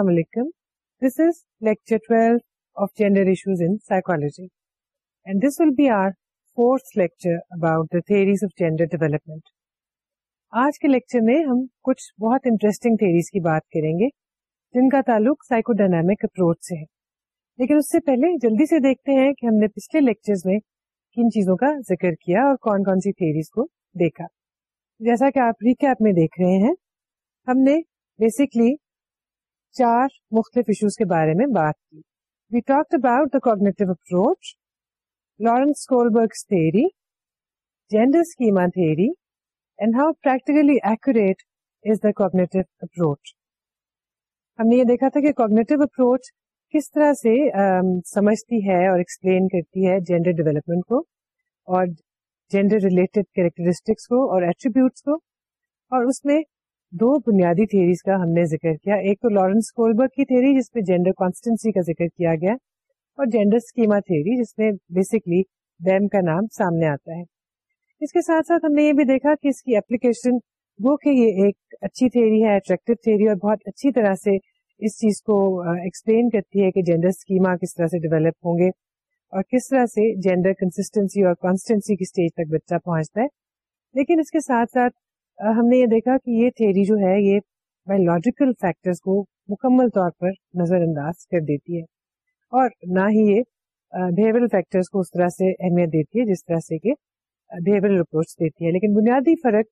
السلام علیکم this is lecture twelfth of gender issues in psychology and this will be our fourth lecture about the theories of gender development آج کے lecture میں ہم کچھ بہت انٹرسٹنگ تھیریز کی بات کریں گے جن کا تعلق سائیکو ڈائنامک اپروچ سے ہے لیکن اس سے پہلے جلدی سے دیکھتے ہیں کہ ہم نے پچھلے لیکچر میں کن چیزوں کا ذکر کیا اور کون کون سی تھیریز کو دیکھا جیسا کہ آپ ریکیپ میں دیکھ رہے ہیں ہم نے بیسکلی چار مختلف ایشوز کے بارے میں بات کی we talk about the cognitive approach Lawrence theory gender schema theory and how practically accurate is the cognitive approach ہم نے یہ دیکھا تھا کہ کوگنیٹو اپروچ کس طرح سے سمجھتی ہے اور ایکسپلین کرتی ہے جینڈر ڈیولپمنٹ کو اور جینڈر ریلیٹڈ کیریکٹرسٹکس کو اور ایٹریبیوٹس کو اور اس میں دو بنیادی تھیریز کا ہم نے ذکر کیا ایک تو لارنس کولبرگ کی تھیری جس میں جینڈر کانسٹینسی کا ذکر کیا گیا اور جینڈر اسکیما تھیری جس میں بیسکلی ڈیم کا نام سامنے آتا ہے اس کے ساتھ ساتھ ہم نے یہ بھی دیکھا کہ اس کی اپلیکیشن وہ کہ یہ ایک اچھی تھیری ہے اٹریکٹو تھیری اور بہت اچھی طرح سے اس چیز کو ایکسپلین کرتی ہے کہ جینڈر اسکیما کس طرح سے ڈیولپ ہوں گے اور کس طرح سے جینڈر کنسٹینسی اور کانسٹینسی کی اسٹیج تک بچہ پہنچتا ہے لیکن اس کے ساتھ ساتھ ہم نے یہ دیکھا کہ یہ تھیری جو ہے یہ بایولوجیکل فیکٹر کو مکمل طور پر نظر انداز کر دیتی ہے اور نہ ہی یہ بہیور فیکٹر کو اس طرح سے اہمیت دیتی ہے جس طرح سے کہ اپروچ دیتی ہے لیکن بنیادی فرق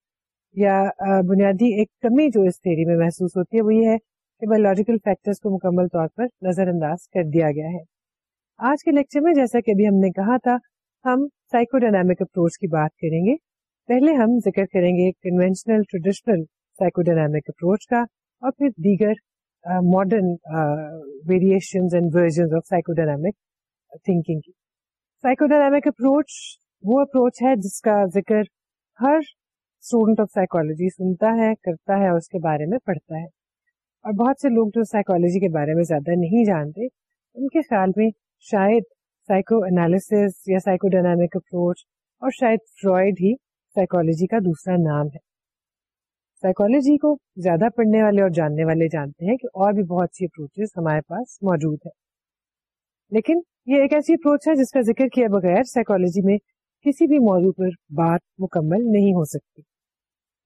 یا بنیادی ایک کمی جو اس تھیری میں محسوس ہوتی ہے وہ یہ ہے کہ بایولوجیکل فیکٹر کو مکمل طور پر نظر انداز کر دیا گیا ہے آج کے لیکچر میں جیسا کہ ابھی ہم نے کہا تھا ہم سائیکو ڈائنامک اپروچ کی بات کریں گے پہلے ہم ذکر کریں گے conventional traditional psychodynamic approach کا اور پھر دیگر ماڈرن ویریشن اپروچ وہ اپروچ ہے جس کا ذکر ہر اسٹوڈنٹ آف سائیکولوجی سنتا ہے کرتا ہے اور اس کے بارے میں پڑھتا ہے اور بہت سے لوگ جو سائیکولوجی کے بارے میں زیادہ نہیں جانتے ان کے خیال میں شاید سائیکو انالیس یا سائیکو ڈائنامک اپروچ اور شاید فرائڈ ہی سائیکالوجی کا دوسرا نام ہے سائیکولوجی کو زیادہ پڑھنے والے اور جاننے والے جانتے ہیں کہ اور بھی بہت سی اپروچز ہمارے پاس موجود ہیں لیکن یہ ایک ایسی اپروچ ہے جس کا ذکر کیا بغیر سائیکولوجی میں کسی بھی موضوع پر بات مکمل نہیں ہو سکتی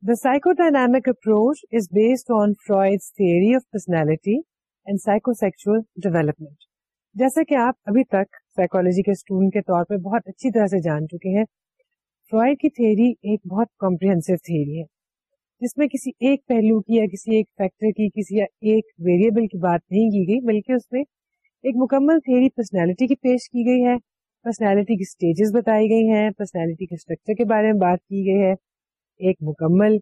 the psychodynamic approach is based on Freud theory of personality and psychosexual development جیسا کہ آپ ابھی تک سائیکولوجی کے اسٹوڈنٹ کے طور پہ بہت اچھی طرح سے جان چکے ہیں فرائڈ کی تھیوری ایک بہت کمپریہنسو تھیوری ہے جس میں کسی ایک پہلو کی یا کسی کسی ایک ایک فیکٹر کی کی ویریبل بات نہیں کی گئی بلکہ اس میں ایک مکمل تھیوری پرسنالٹی کی پیش کی گئی ہے پرسنالٹی کی اسٹیجز بتائی گئی ہیں پرسنالٹی کے اسٹرکچر کے بارے میں بات کی گئی ہے ایک مکمل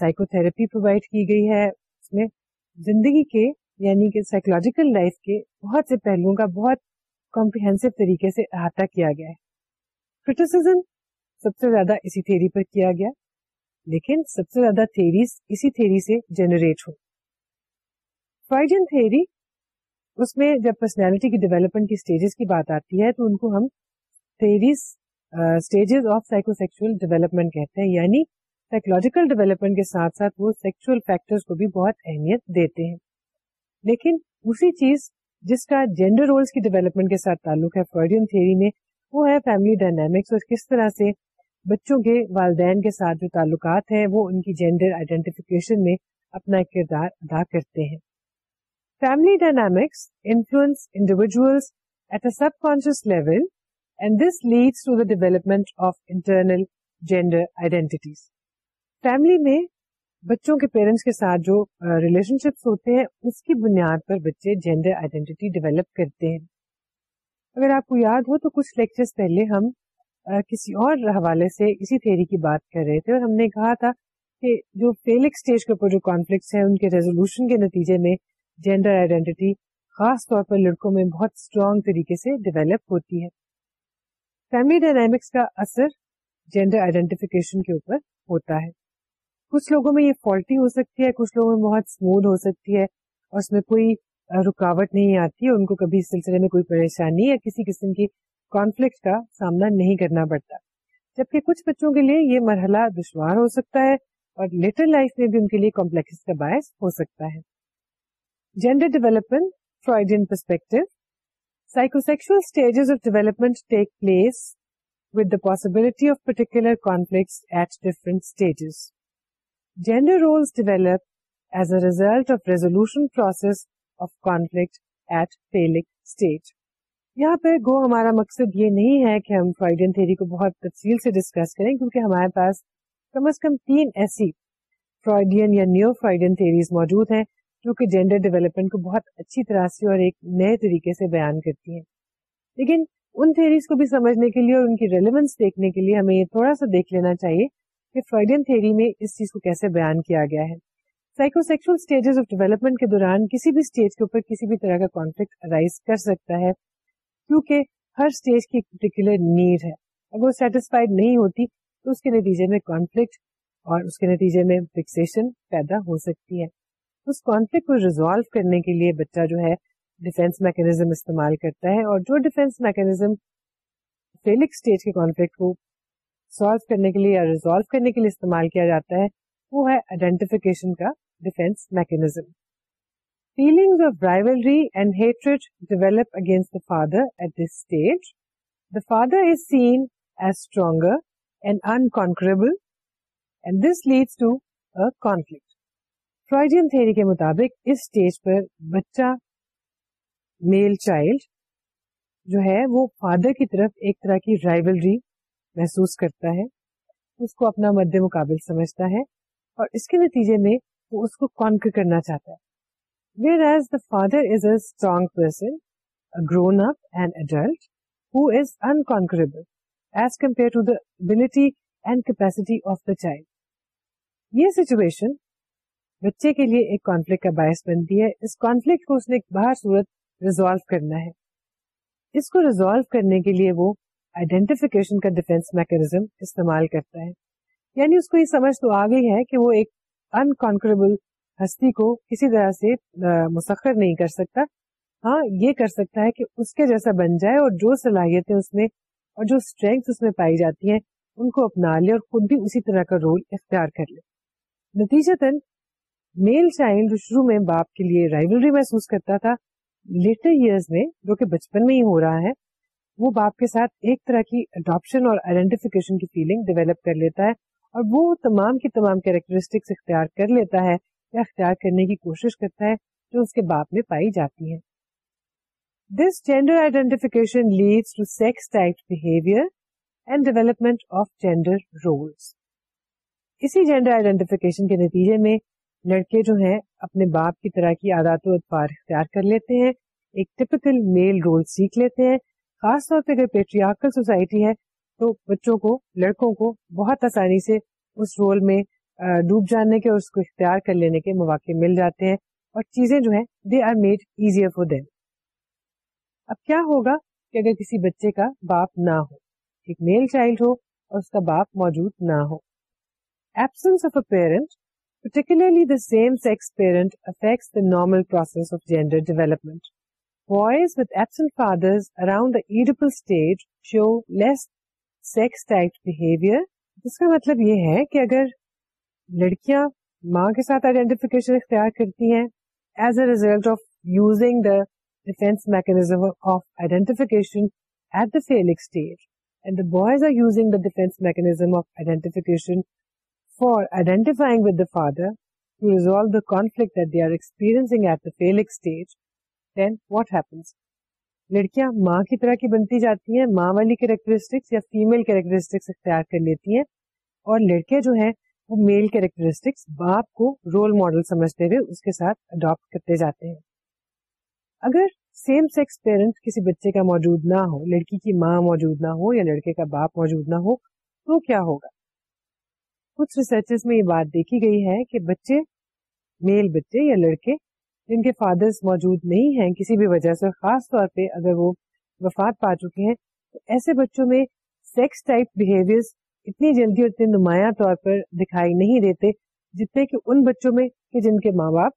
سائیکو تھراپی پرووائڈ کی گئی ہے اس میں زندگی کے یعنی کہ سائیکولوجیکل لائف کے بہت سے پہلوؤں کا بہت کمپریہنسو طریقے سے احاطہ کیا گیا ہے کرٹیسم سب سے زیادہ اسی تھیری پر کیا گیا لیکن سب سے زیادہ تھیریز اسی تھیری سے جنریٹ ہو فورڈین تھیری اس میں جب پرسنالٹی کی ڈیولپمنٹ کی اسٹیجز کی بات آتی ہے تو ان کو ہم theories of psychosexual development کہتے ہیں یعنی سائیکولوجیکل ڈیولپمنٹ کے ساتھ ساتھ وہ سیکچل فیکٹر کو بھی بہت اہمیت دیتے ہیں لیکن اسی چیز جس کا جینڈر رولس کی ڈیولپمنٹ کے ساتھ تعلق ہے فرائڈین تھیری میں وہ ہے فیملی ڈائنامکس اور کس طرح سے بچوں کے والدین کے ساتھ جو تعلقات ہیں وہ ان کی جینڈر آئیڈینٹیفکیشن میں اپنا کردار ادا کرتے ہیں family dynamics influence individuals at a subconscious level and this leads to the development of internal gender identities family میں بچوں کے پیرنٹس کے ساتھ جو ریلیشن شپس ہوتے ہیں اس کی بنیاد پر بچے جینڈر آئیڈینٹی ڈیولپ کرتے ہیں اگر آپ کو یاد ہو تو کچھ لیکچر پہلے ہم کسی اور حوالے سے اسی تھیری کی بات کر رہے تھے اور ہم نے کہا تھا کہ جو جو فیلک کے کے کے اوپر کانفلکٹس ہیں ان ریزولوشن نتیجے میں جینڈر آئیڈینٹی خاص طور پر لڑکوں میں بہت اسٹرانگ طریقے سے ڈیولپ ہوتی ہے فیملی ڈائنامکس کا اثر جینڈر آئیڈینٹیفکیشن کے اوپر ہوتا ہے کچھ لوگوں میں یہ فالٹی ہو سکتی ہے کچھ لوگوں میں بہت اسموتھ ہو سکتی ہے اور اس میں کوئی رکاوٹ نہیں آتی ہے ان کو کبھی اس سلسلے میں کوئی پریشانی یا کسی قسم کی کانفلکٹ کا سامنا نہیں کرنا پڑتا جبکہ کچھ بچوں کے لیے یہ مرحلہ دشوار ہو سکتا ہے اور لیٹر لائف میں بھی ان کے لیے کمپلیکس کا باعث ہو سکتا ہے gender development Freudian perspective psychosexual stages of development take place with the possibility of particular conflict at different stages gender roles develop as a result of resolution process of conflict at phallic stage یہاں پہ گو ہمارا مقصد یہ نہیں ہے کہ ہم Freudian theory کو بہت تفصیل سے ڈسکس کریں کیونکہ ہمارے پاس کم از کم تین ایسی فرائڈین یا نیو فرائڈین تھیریز موجود ہیں جو کہ جینڈر ڈیولپمنٹ کو بہت اچھی طرح سے اور ایک نئے طریقے سے بیان کرتی ہیں لیکن ان تھیریز کو بھی سمجھنے کے لیے اور ان کی ریلیونس دیکھنے کے لیے ہمیں یہ تھوڑا سا دیکھ لینا چاہیے کہ فرائڈین تھیری میں اس چیز کو کیسے بیان کیا گیا ہے psychosexual stages of development کے دوران کسی بھی اسٹیج کے اوپر کسی بھی طرح کا کانفلکٹ ارائز کر سکتا ہے کیونکہ ہر اسٹیج کی پرٹیکولر نیڈ ہے اگر وہ سیٹسفائڈ نہیں ہوتی تو اس کے نتیجے میں کانفلکٹ اور اس کے نتیجے میں فکسیشن پیدا ہو سکتی ہے اس کانفلکٹ کو ریزالو کرنے کے لیے بچہ جو ہے ڈیفینس میکنیزم استعمال کرتا ہے اور جو ڈیفینس میکنیزم فیلک اسٹیج کے کانفلکٹ کو سالو کرنے کے لیے یا ریزالو کرنے کے لیے استعمال کیا جاتا ہے وہ ہے آئیڈینٹیفکیشن کا defence mechanism feelings of rivalry and hatred develop against the father at this stage the father is seen as stronger and unconquerable and this leads to a conflict Freudian theory کے مطابق اس stage پر بچہ male child جو ہے وہ father کی طرف ایک طرح کی رائبلری محسوس کرتا ہے اس کو اپنا مد مقابل سمجھتا ہے اور اس کے نتیجے میں وہ اس کو کانکر کرنا چاہتا ہے فادٹ ان کو چائلڈ یہ سیچویشن بچے کے لیے ایک کانفلکٹ کا باعث بنتی ہے اس کانفلکٹ کو اس نے باہر سورت ریزالو کرنا ہے اس کو ریزالو کرنے کے لیے وہ آئیڈینٹیفکیشن کا ڈیفینس میکنیزم استعمال کرتا ہے یعنی اس کو یہ سمجھ تو آ گئی ہے کہ وہ ایک انکونکربل ہستی کو کسی طرح سے مسخر نہیں کر سکتا ہاں یہ کر سکتا ہے کہ اس کے جیسا بن جائے اور جو صلاحیتیں اس میں اور جو اسٹرینگ اس میں پائی جاتی ہیں ان کو اپنا لے اور خود بھی اسی طرح کا رول اختیار کر لے نتیجہ تن میل چائلڈ شروع میں باپ کے لیے رائبلری محسوس کرتا تھا لیٹر ایئرز میں جو کہ بچپن میں ہی ہو رہا ہے وہ باپ کے ساتھ ایک طرح کی اڈاپشن اور آئیڈینٹیفیکیشن کی فیلنگ ڈیولپ کر لیتا ہے اور وہ تمام کی تمام کیریکٹرسٹکس اختیار کر لیتا ہے یا اختیار کرنے کی کوشش کرتا ہے جو اس کے باپ میں پائی جاتی ہے this gender identification leads to sex type behaviour and development of gender roles اسی جینڈر آئیڈینٹیفکیشن کے نتیجے میں لڑکے جو ہیں اپنے باپ کی طرح کی عادات و اطفار اختیار کر لیتے ہیں ایک ٹیپکل میل رول سیکھ لیتے ہیں خاص طور پہ اگر پیٹریاکل سوسائٹی ہے تو بچوں کو لڑکوں کو بہت آسانی سے اس رول میں ڈوب جانے کے اور اس کو اختیار کر لینے کے مواقع مل جاتے ہیں اور چیزیں جو ہیں دے آر میڈ فور اب کیا ہوگا کہ اگر کسی بچے کا باپ نہ ہو ایک میل چائلڈ ہو اور اس کا باپ موجود نہ ہو absence of a parent particularly the same sex parent affect normal process of gender development boys with absent father around Oedipal stage show less sex behaviour اس کا مطلب یہ ہے کہ اگر لڑکیاں ماں کے ساتھ آئیڈینٹیفکیشن اختیار کرتی ہیں as a result of using the defence mechanism of identification at the stage and the boys are using the defence mechanism of identification for identifying with the father to resolve the the conflict at our stage then what happens لڑکیاں ماں کی طرح کی بنتی جاتی ہیں ماں والی کیریکٹرسٹکس یا فیمل کیریکٹرسٹکس اختیار کر لیتی ہیں اور لڑکے جو ہیں وہ میل کیریکٹرسٹکس باپ کو رول ماڈل سمجھتے ہوئے اس کے ساتھ اڈاپٹ کرتے جاتے ہیں اگر سیم سیکس پیرنٹ کسی بچے کا موجود نہ ہو لڑکی کی ماں موجود نہ ہو یا لڑکے کا باپ موجود نہ ہو تو کیا ہوگا کچھ ریسرچز میں یہ بات دیکھی گئی ہے کہ بچے میل بچے یا لڑکے جن کے فادرز موجود نہیں ہیں کسی بھی وجہ سے خاص طور پہ اگر وہ وفات پا چکے ہیں تو ایسے بچوں میں سیکس ٹائپ بہیویئر اتنی جلدی اور اتنے نمایاں طور پر دکھائی نہیں دیتے جتنے کہ ان بچوں میں کہ جن کے ماں باپ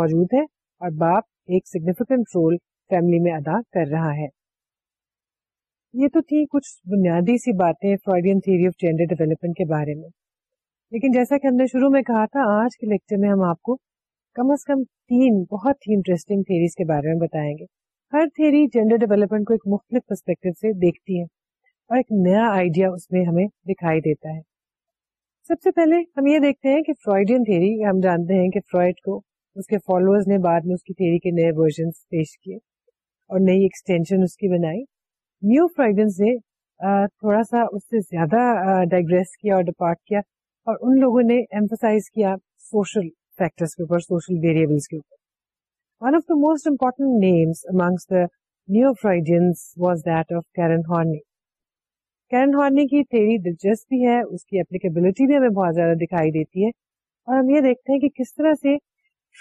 موجود ہیں اور باپ ایک سگنیفیکینٹ رول فیملی میں ادا کر رہا ہے یہ تو تھی کچھ بنیادی سی باتیں Freudian theory of gender development کے بارے میں لیکن جیسا کہ ہم نے شروع میں کہا تھا آج کے لیکچر میں ہم آپ کو کم از کم تین بہت ہی انٹرسٹنگ تھیریز کے بارے میں بتائیں گے ہر تھیری جینڈر ڈیولپمنٹ کو ایک مختلف پرسپیکٹو سے دیکھتی ہے اور ایک نیا آئیڈیا اس میں ہمیں دکھائی دیتا ہے سب سے پہلے ہم یہ دیکھتے ہیں کہ فرائڈین تھیری ہم جانتے ہیں کہ فرائڈ کو اس کے فالوئر نے بعد میں اس کی تھیری کے نئے ورژن پیش کیے اور نئی ایکسٹینشن اس کی بنائی نیو فرائڈ نے تھوڑا سا اس سے زیادہ ڈائگریس کیا اور ڈپارٹ کیا اور ان لوگوں نے ایمفسائز کیا سوشل فیکٹرس کے اوپر سوشل ویریبلس کے اوپر one of the most important names amongst the neo Freudians was that of Karen Horney Karen Horney کی تھیری دلچسپی ہے اس کی اپلیکیبلٹی بھی ہمیں بہت زیادہ دکھائی دیتی ہے اور ہم یہ دیکھتے ہیں کہ کس طرح سے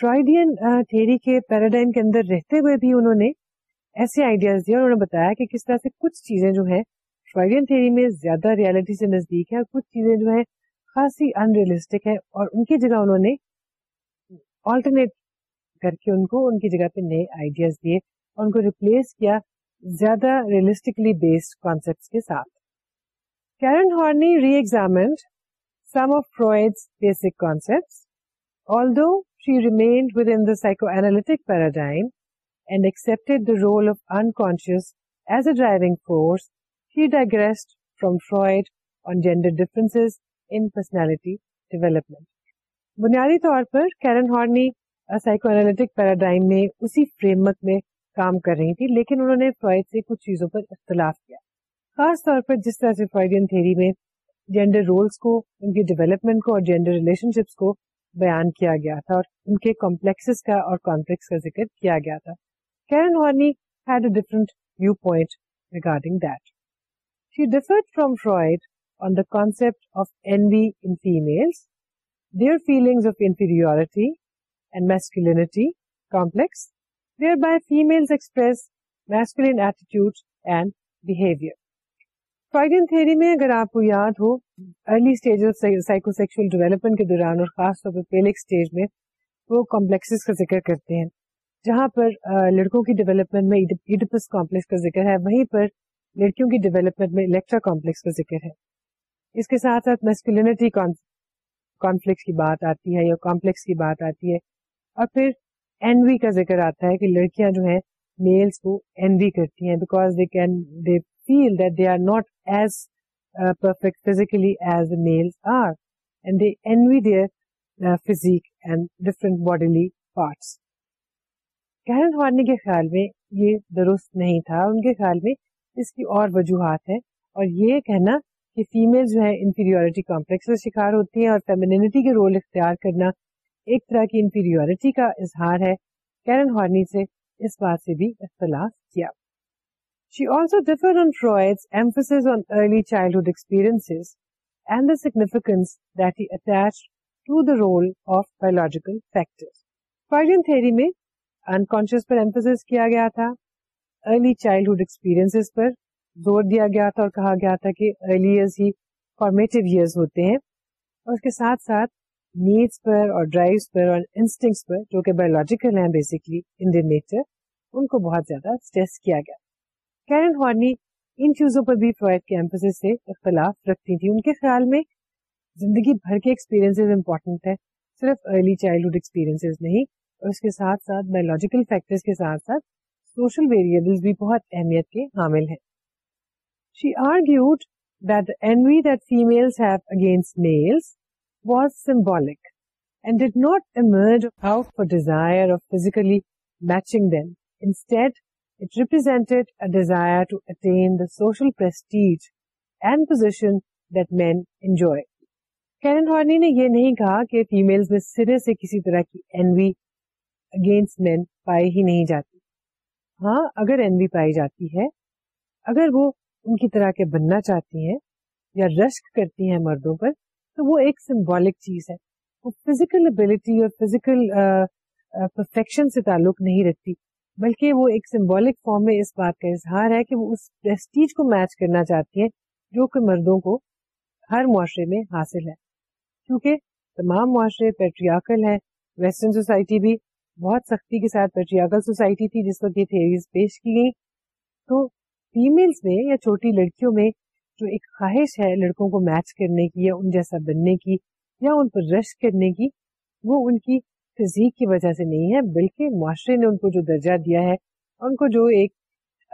فرائیڈین تھیری کے پیراڈائم کے اندر رہتے ہوئے بھی انہوں نے ایسے آئیڈیاز دیے اور انہوں نے بتایا کہ کس طرح سے کچھ چیزیں جو ہیں فرائیڈین تھیری میں زیادہ ریالٹی سے نزدیک ہے اور کچھ چیزیں جو ہیں خاصی انریلسٹک ہے اور ان کی جگہ انہوں نے آلٹرنیٹ کر کے ان کو ان کی جگہ پہ نئے آئیڈیاز دیے اور ان کو ریپلیس کیا زیادہ ریئلسٹکلی بیسڈ کانسیپٹ کے ساتھ Karen Horney reexamine some of Freud basic concept although she remain within the psychoanalytic paradigm and accept the role of unconscious as a driving force he digress from Freud on gender difference in personality development بنیادی طور پر Karen Horney psychoanalytic paradigm میں اسی frame work میں کام کر رہی تھی لیکن انہوں نے فرائڈ سے کچھ چیزوں پر اختلاف کیا خاص طور پر جس طرح سے فرگین تھیری میں جینڈر رولز کو ان کی ڈیولپمنٹ کو اور جینڈر ریلیشن شپس کو بیان کیا گیا تھا اور ان کے کمپلیکس کا اور کانفلکس کا ذکر کیا گیا تھا Karen Horney had a different viewpoint regarding that she differed from Freud on the concept of envy in females their feelings of inferiority and masculinity masculinity thereby female express masculine attitude and behaviour Freudian theory میں اگر آپ کو یاد ہو early stage of psychosexual development کے دوران اور خاص طور پر پیلک اسٹیج میں وہ کمپلیکسز کا ذکر کرتے ہیں جہاں پر لڑکوں کی ڈیولپمنٹ میں ایڈپس کمپلیکس کا ذکر ہے وہیں پر لڑکیوں کی ڈیولپمنٹ میں الیکٹرا کمپلیکس کا ذکر ہے اس کے ساتھ ساتھ میسکولینٹی کانفلکس کی بات آتی ہے یا کمپلیکس کی بات آتی ہے اور پھر این کا ذکر آتا ہے کہ لڑکیاں جو ہیں میلس کو این کرتی ہیں because they can they feel that they are not as perfect physically Karen Horney کے خیال میں یہ درست نہیں تھا ان کے خیال میں اس کی اور وجوہات ہیں اور یہ کہنا کہ فیمل جو ہے انفیریورٹی کمپلیکس کا شکار ہوتی ہیں اور فیمینٹی کے رول اختیار کرنا ایک طرح کی انفیریورٹی کا اظہار ہے کیرن ہارنی سے اس بات سے بھی اختلاف کیا she also differs on early childhood experience and the significance that he attach to the role of biological factor Freudian theory میں انکانشیز پر ایمفسز کیا گیا تھا ارلی چائلڈہڈ ایکسپیرینس پر زور دیا گیا تھا اور کہا گیا تھا کہ ارلی ایئرز ہی فارمیٹیو ایئرز ہوتے ہیں اور اس کے ساتھ ساتھ نیڈس پر اور ڈرائیوس پر اور انسٹنگس پر جو کہ بایولاجیکل ہیں بیسکلی ان دیٹر ان کو بہت زیادہ اسٹریس کیا گیا کیرن ہارنی ان چیزوں پر بھی فوائد کیمپس سے اختلاف رکھتی تھی ان کے خیال میں زندگی بھر کے ہے صرف ارلی چائلڈہڈ ایکسپیرینس نہیں اور اس کے ساتھ ساتھ بایولوجیکل فیکٹر کے ساتھ ساتھ سوشل بھی بہت اہمیت کے حامل ہیں she argued envy have against males was symbolic and that not emerge how for desire of physically matching It represented a desire to attain the social prestige and position that men enjoy. Karen Horney نے یہ نہیں کہا کہ females میں سرے سے کسی طرح کی envy against men پائی ہی نہیں جاتی. ہاں اگر envy پائی جاتی ہے اگر وہ ان کی طرح کے بننا چاہتی ہیں یا رشک کرتی ہیں مردوں پر تو وہ ایک سمبولک چیز ہے وہ فزیکل ابلیٹی اور فزیکل پرفیکشن سے تعلق نہیں رکھتی بلکہ وہ ایک سمبولک فارم میں اس بات کا اظہار ہے کہ وہ اس پرسٹیج کو میچ کرنا چاہتی ہیں جو کہ مردوں کو ہر معاشرے میں حاصل ہے کیونکہ تمام معاشرے پیٹریاکل ہیں ویسٹرن سوسائٹی بھی بہت سختی کے ساتھ پیٹریاکل سوسائٹی تھی جس وقت یہ تھیریز پیش کی گئی تو فیملس میں یا چھوٹی لڑکیوں میں جو ایک خواہش ہے لڑکوں کو میچ کرنے کی یا ان جیسا بننے کی یا ان پر رش کرنے کی وہ ان کی فزیک کی وجہ سے نہیں ہے بلکہ معاشرے نے ان کو جو درجہ دیا ہے ان کو جو ایک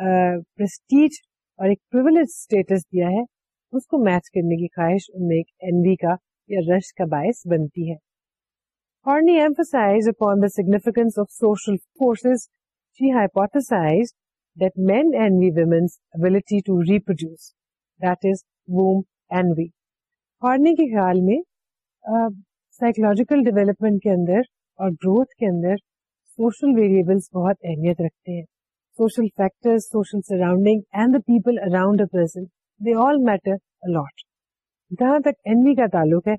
اور ایک اسٹیٹس دیا ہے اس کو میچ کرنے کی خواہش ان میں ایک کا کا یا رش باعث بنتی ہے significance of social men men women's ability women's ability to reproduce womb envy. Horney Horney کے خیال میں psychological ڈیولپمنٹ کے اندر اور گروتھ کے اندر سوشل ویریبلس بہت اہمیت رکھتے ہیں social factor social surrounding and the people around a person they all matter a lot جہاں تک این کا تعلق ہے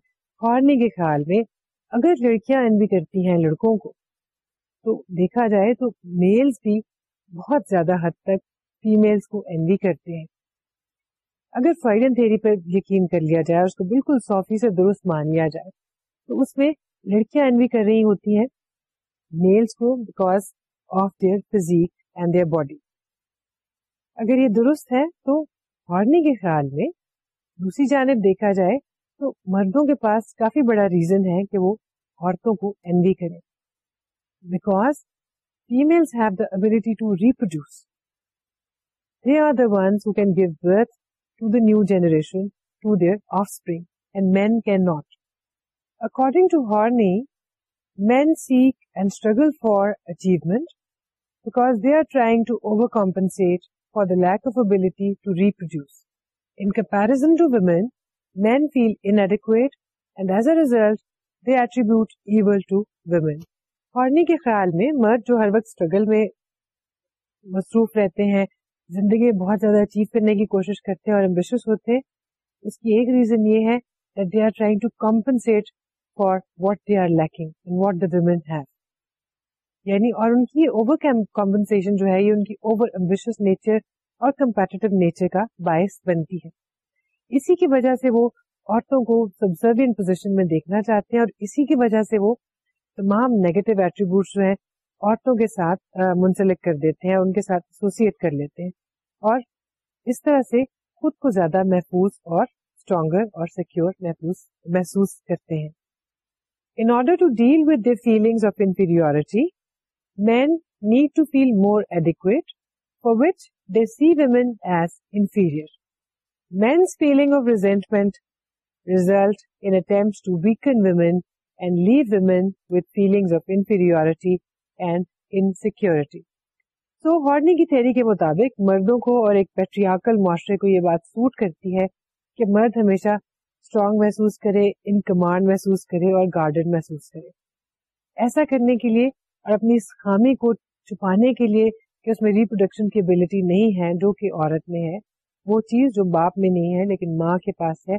ہارنے کے خیال میں اگر لڑکیاں این کرتی ہیں لڑکوں کو تو دیکھا جائے تو میلز بھی بہت زیادہ حد تک فیملس کو این کرتے ہیں اگر فائڈن تھیری پر یقین کر لیا جائے اور اس کو بالکل صوفی سے درست مان لیا جائے تو اس میں لڑکیاں انوی کر رہی ہوتی ہیں میلس کو because of their physique and their body اگر یہ درست ہے تو ہارنی کے خیال میں دوسری جانب دیکھا جائے تو مردوں کے پاس کافی بڑا ریزن ہے کہ وہ عورتوں کو این وی کرے because the ability to reproduce they are the ones who can give birth to the new generation to their offspring and men cannot according to Horney men women Horney کے خیال میں مرد جو ہر وقت میں مصروف رہتے ہیں زندگی بہت زیادہ اچیو کرنے کی کوشش کرتے ہیں اور for what they are lacking what the women have یعنی اور ان کی اوور کمپنسن جو ہے یہ ان کی اوور امبیش نیچر اور کمپیٹیو نیچر کا باعث بنتی ہے اسی کی وجہ سے وہ عورتوں کو سبزروین پوزیشن میں دیکھنا چاہتے ہیں اور اسی کی وجہ سے وہ تمام نیگیٹو ایٹریبیوٹ جو ہیں عورتوں کے ساتھ منسلک کر دیتے ہیں ان کے ساتھ ایسوسیٹ کر لیتے ہیں اور اس طرح سے خود کو زیادہ محفوظ اور اسٹرانگر اور سیکیور محفوظ محسوس کرتے ہیں سو ہارنگ کی تھری کے مطابق مردوں کو اور ایک پیٹریال معاشرے کو یہ بات سوٹ کرتی ہے کہ مرد ہمیشہ اسٹرانگ محسوس کرے ان کمانڈ محسوس کرے اور گارڈن محسوس کرے ایسا کرنے کے لیے اور اپنی اس خامی کو چھپانے کے لیے کہ کہ اس میں میں ریپروڈکشن کی نہیں ہے ہے جو عورت وہ چیز جو باپ میں نہیں ہے لیکن ماں کے پاس ہے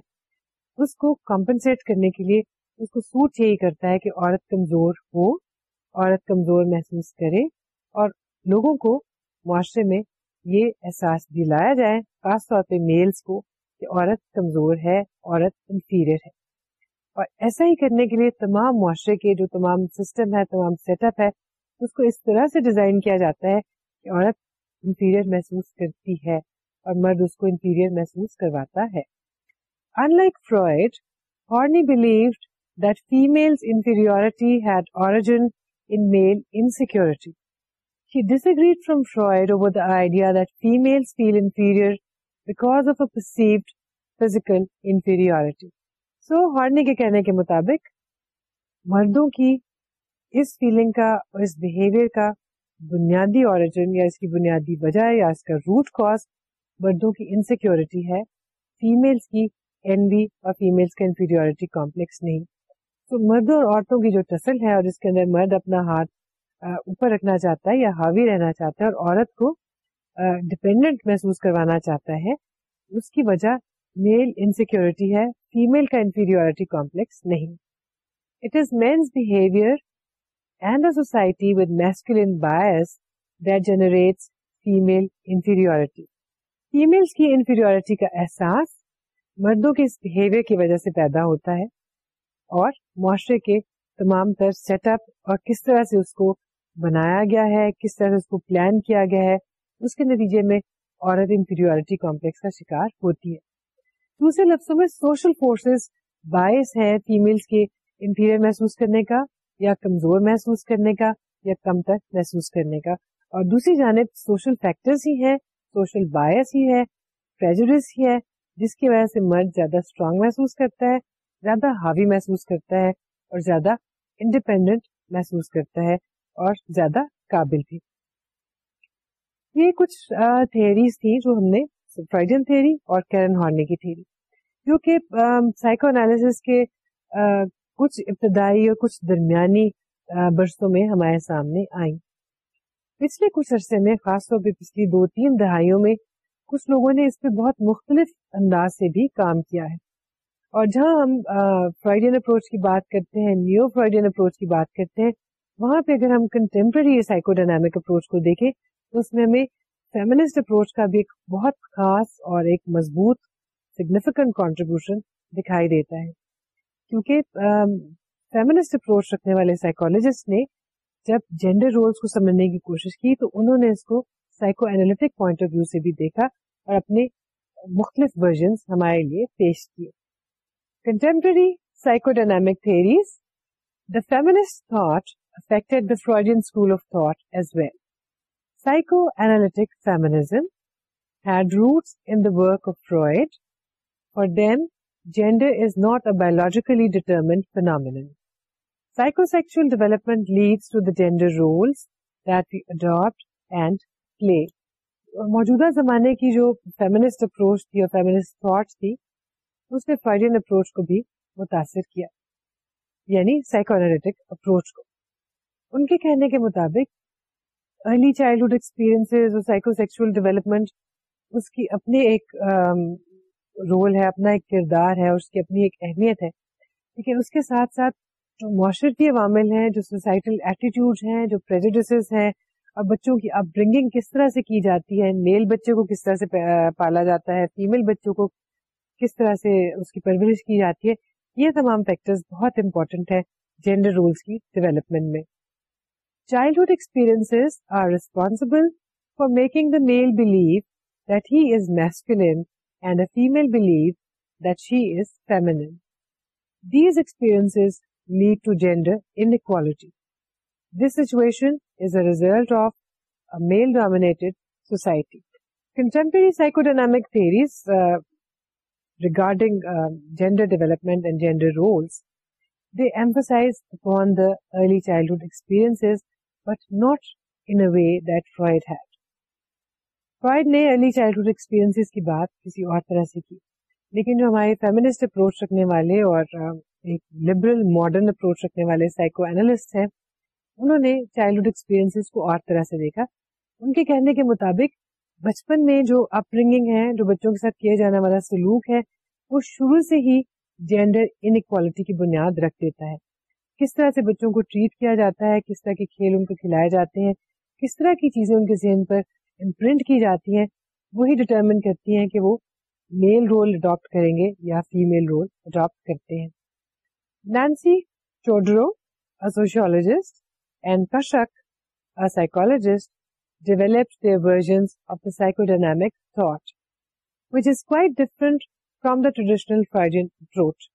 اس کو کمپنسیٹ کرنے کے لیے اس کو سوٹ یہی کرتا ہے کہ عورت کمزور ہو عورت کمزور محسوس کرے اور لوگوں کو معاشرے میں یہ احساس دلایا جائے خاص طور پہ میلز کو کہ عورت کمزور ہے عورت انفیریئر ہے اور ایسا ہی کرنے کے لیے تمام معاشرے کے جو تمام سسٹم ہے تمام سیٹ اپ ہے اس کو اس طرح سے ڈیزائن کیا جاتا ہے کہ عورت انفیریئر محسوس کرتی ہے اور مرد اس کو انفیریئر محسوس کرواتا ہے unlike Freud Horney believed that female had origin in male فیملٹی disagreed from Freud over the idea feel inferior because of O physical inferiority so Horney کے کہنے کے مطابق مردوں کی اس کا اور اس کا بنیادی یا اس کی بنیادی وجہ یا اس کا روٹ کاز مردوں کی انسیکیورٹی ہے فیملس کی envy اور فیملس کا انفیریٹی کمپلیکس نہیں تو مردوں اور عورتوں کی جو ٹسل ہے اور اس کے اندر مرد اپنا ہاتھ اوپر رکھنا چاہتا ہے یا ہاوی رہنا چاہتا ہے اور عورت کو ڈپینڈنٹ محسوس کروانا چاہتا ہے اس کی وجہ میل انسیکیورٹی ہے فیمل کا انفیریٹی کمپلیکس نہیں it is men's behaviour and a society with that denigrates female inferiority females کی انفیریٹی کا احساس مردوں کے اس بہیویئر کی وجہ سے پیدا ہوتا ہے اور معاشرے کے تمام تر سیٹ اپ اور کس طرح سے اس کو بنایا گیا ہے کس طرح سے اس کو پلان کیا گیا ہے اس کے نتیجے میں عورت انفیریٹی کمپلیکس کا شکار ہوتی ہے دوسرے لفظوں میں سوشل فورسز باعث ہے فیملس کے انفیریئر محسوس کرنے کا یا کمزور محسوس کرنے کا یا کم تر محسوس کرنے کا اور دوسری جانب سوشل فیکٹرز ہی ہے سوشل بایس ہی ہے جس کی وجہ سے مرد زیادہ اسٹرانگ محسوس کرتا ہے زیادہ ہاوی محسوس کرتا ہے اور زیادہ انڈیپینڈنٹ محسوس کرتا ہے اور زیادہ قابل بھی یہ کچھ تھیریز تھیں جو ہم نے فرائڈ تھیری اور کیرن ہارنے کی تھیری جو کہ سائیکو انالیس کے کچھ ابتدائی اور کچھ درمیانی برسوں میں ہمارے سامنے آئی پچھلے کچھ عرصے میں خاص طور پہ پچھلی دو تین دہائیوں میں کچھ لوگوں نے اس پہ بہت مختلف انداز سے بھی کام کیا ہے اور جہاں ہم فرائیڈین اپروچ کی بات کرتے ہیں نیو فرائیڈین اپروچ کی بات کرتے ہیں وہاں پہ اگر ہم کنٹمپرری سائیکو ڈائنامک اپروچ کو دیکھیں اس میں ہمیں فیملسٹ اپروچ کا بھی ایک بہت خاص اور ایک مضبوط سگنیفیکنٹ کانٹریبیوشن دکھائی دیتا ہے کیونکہ فیملسٹ اپروچ رکھنے والے سائیکولوجسٹ نے جب جینڈر رولس کو سمجھنے کی کوشش کی تو انہوں نے اس کو psychoanalytic point of view سے بھی دیکھا اور اپنے مختلف ورژنس ہمارے لیے پیش کیے contemporary psychodynamic theories the feminist thought affect the Freudian school of thought as well موجودہ زمانے کی جو فیمنسٹ اپروچ تھی فیمس تھی اس نے فاڈن اپروچ کو بھی متاثر کیا یعنی اپروچ کو ان کے کہنے کے مطابق ارلی چائلڈہڈ سیکچل ڈیولپمنٹ اس کی اپنے ایک رول ہے اپنا ایک کردار ہے اس کی اپنی ایک اہمیت ہے لیکن اس کے ساتھ ساتھ جو معاشرتی عوامل ہیں جو سوسائٹل ایٹیٹیوڈ ہیں جو پریجڈسز ہیں اور بچوں کی اپ برنگنگ کس طرح سے کی جاتی ہے میل بچوں کو کس طرح سے پالا جاتا ہے فیمل بچوں کو کس طرح سے اس کی پرورش کی جاتی ہے یہ تمام فیکٹرز بہت امپورٹنٹ ہے جینڈر رولس کی ڈیولپمنٹ میں Childhood experiences are responsible for making the male believe that he is masculine and a female believe that she is feminine. These experiences lead to gender inequality. This situation is a result of a male-dominated society. Contemporary psychodynamic theories uh, regarding uh, gender development and gender roles, they emphasize upon the early childhood experiences but not in way that Freud had Freud نے early childhood experiences کی بات کسی اور طرح سے کی لیکن جو ہمارے فیمنسٹ اپروچ رکھنے والے اور ایک لبرل ماڈرن اپروچ رکھنے والے سائیکو اینالسٹ ہیں انہوں نے چائلڈہڈ ایکسپیرینس کو اور طرح سے دیکھا ان کے کہنے کے مطابق بچپن میں جو اپ رنگنگ ہے جو بچوں کے ساتھ کیا جانے والا سلوک ہے وہ شروع سے ہی جینڈر انکوالٹی کی بنیاد رکھ دیتا ہے کس طرح سے بچوں کو ٹریٹ کیا جاتا ہے کس طرح کے کھیل ان کو کھلائے جاتے ہیں کس طرح کی چیزیں ان کے ذہن پر امپرنٹ کی جاتی ہیں وہی ڈٹرمن کرتی ہیں کہ وہ میل رول اڈاپٹ کریں گے یا فیمل اڈاپٹ کرتے ہیں Nancy Chodorow and Kishk psychologist developed version of the psychodynamic which is quite different from the traditional Freudian approach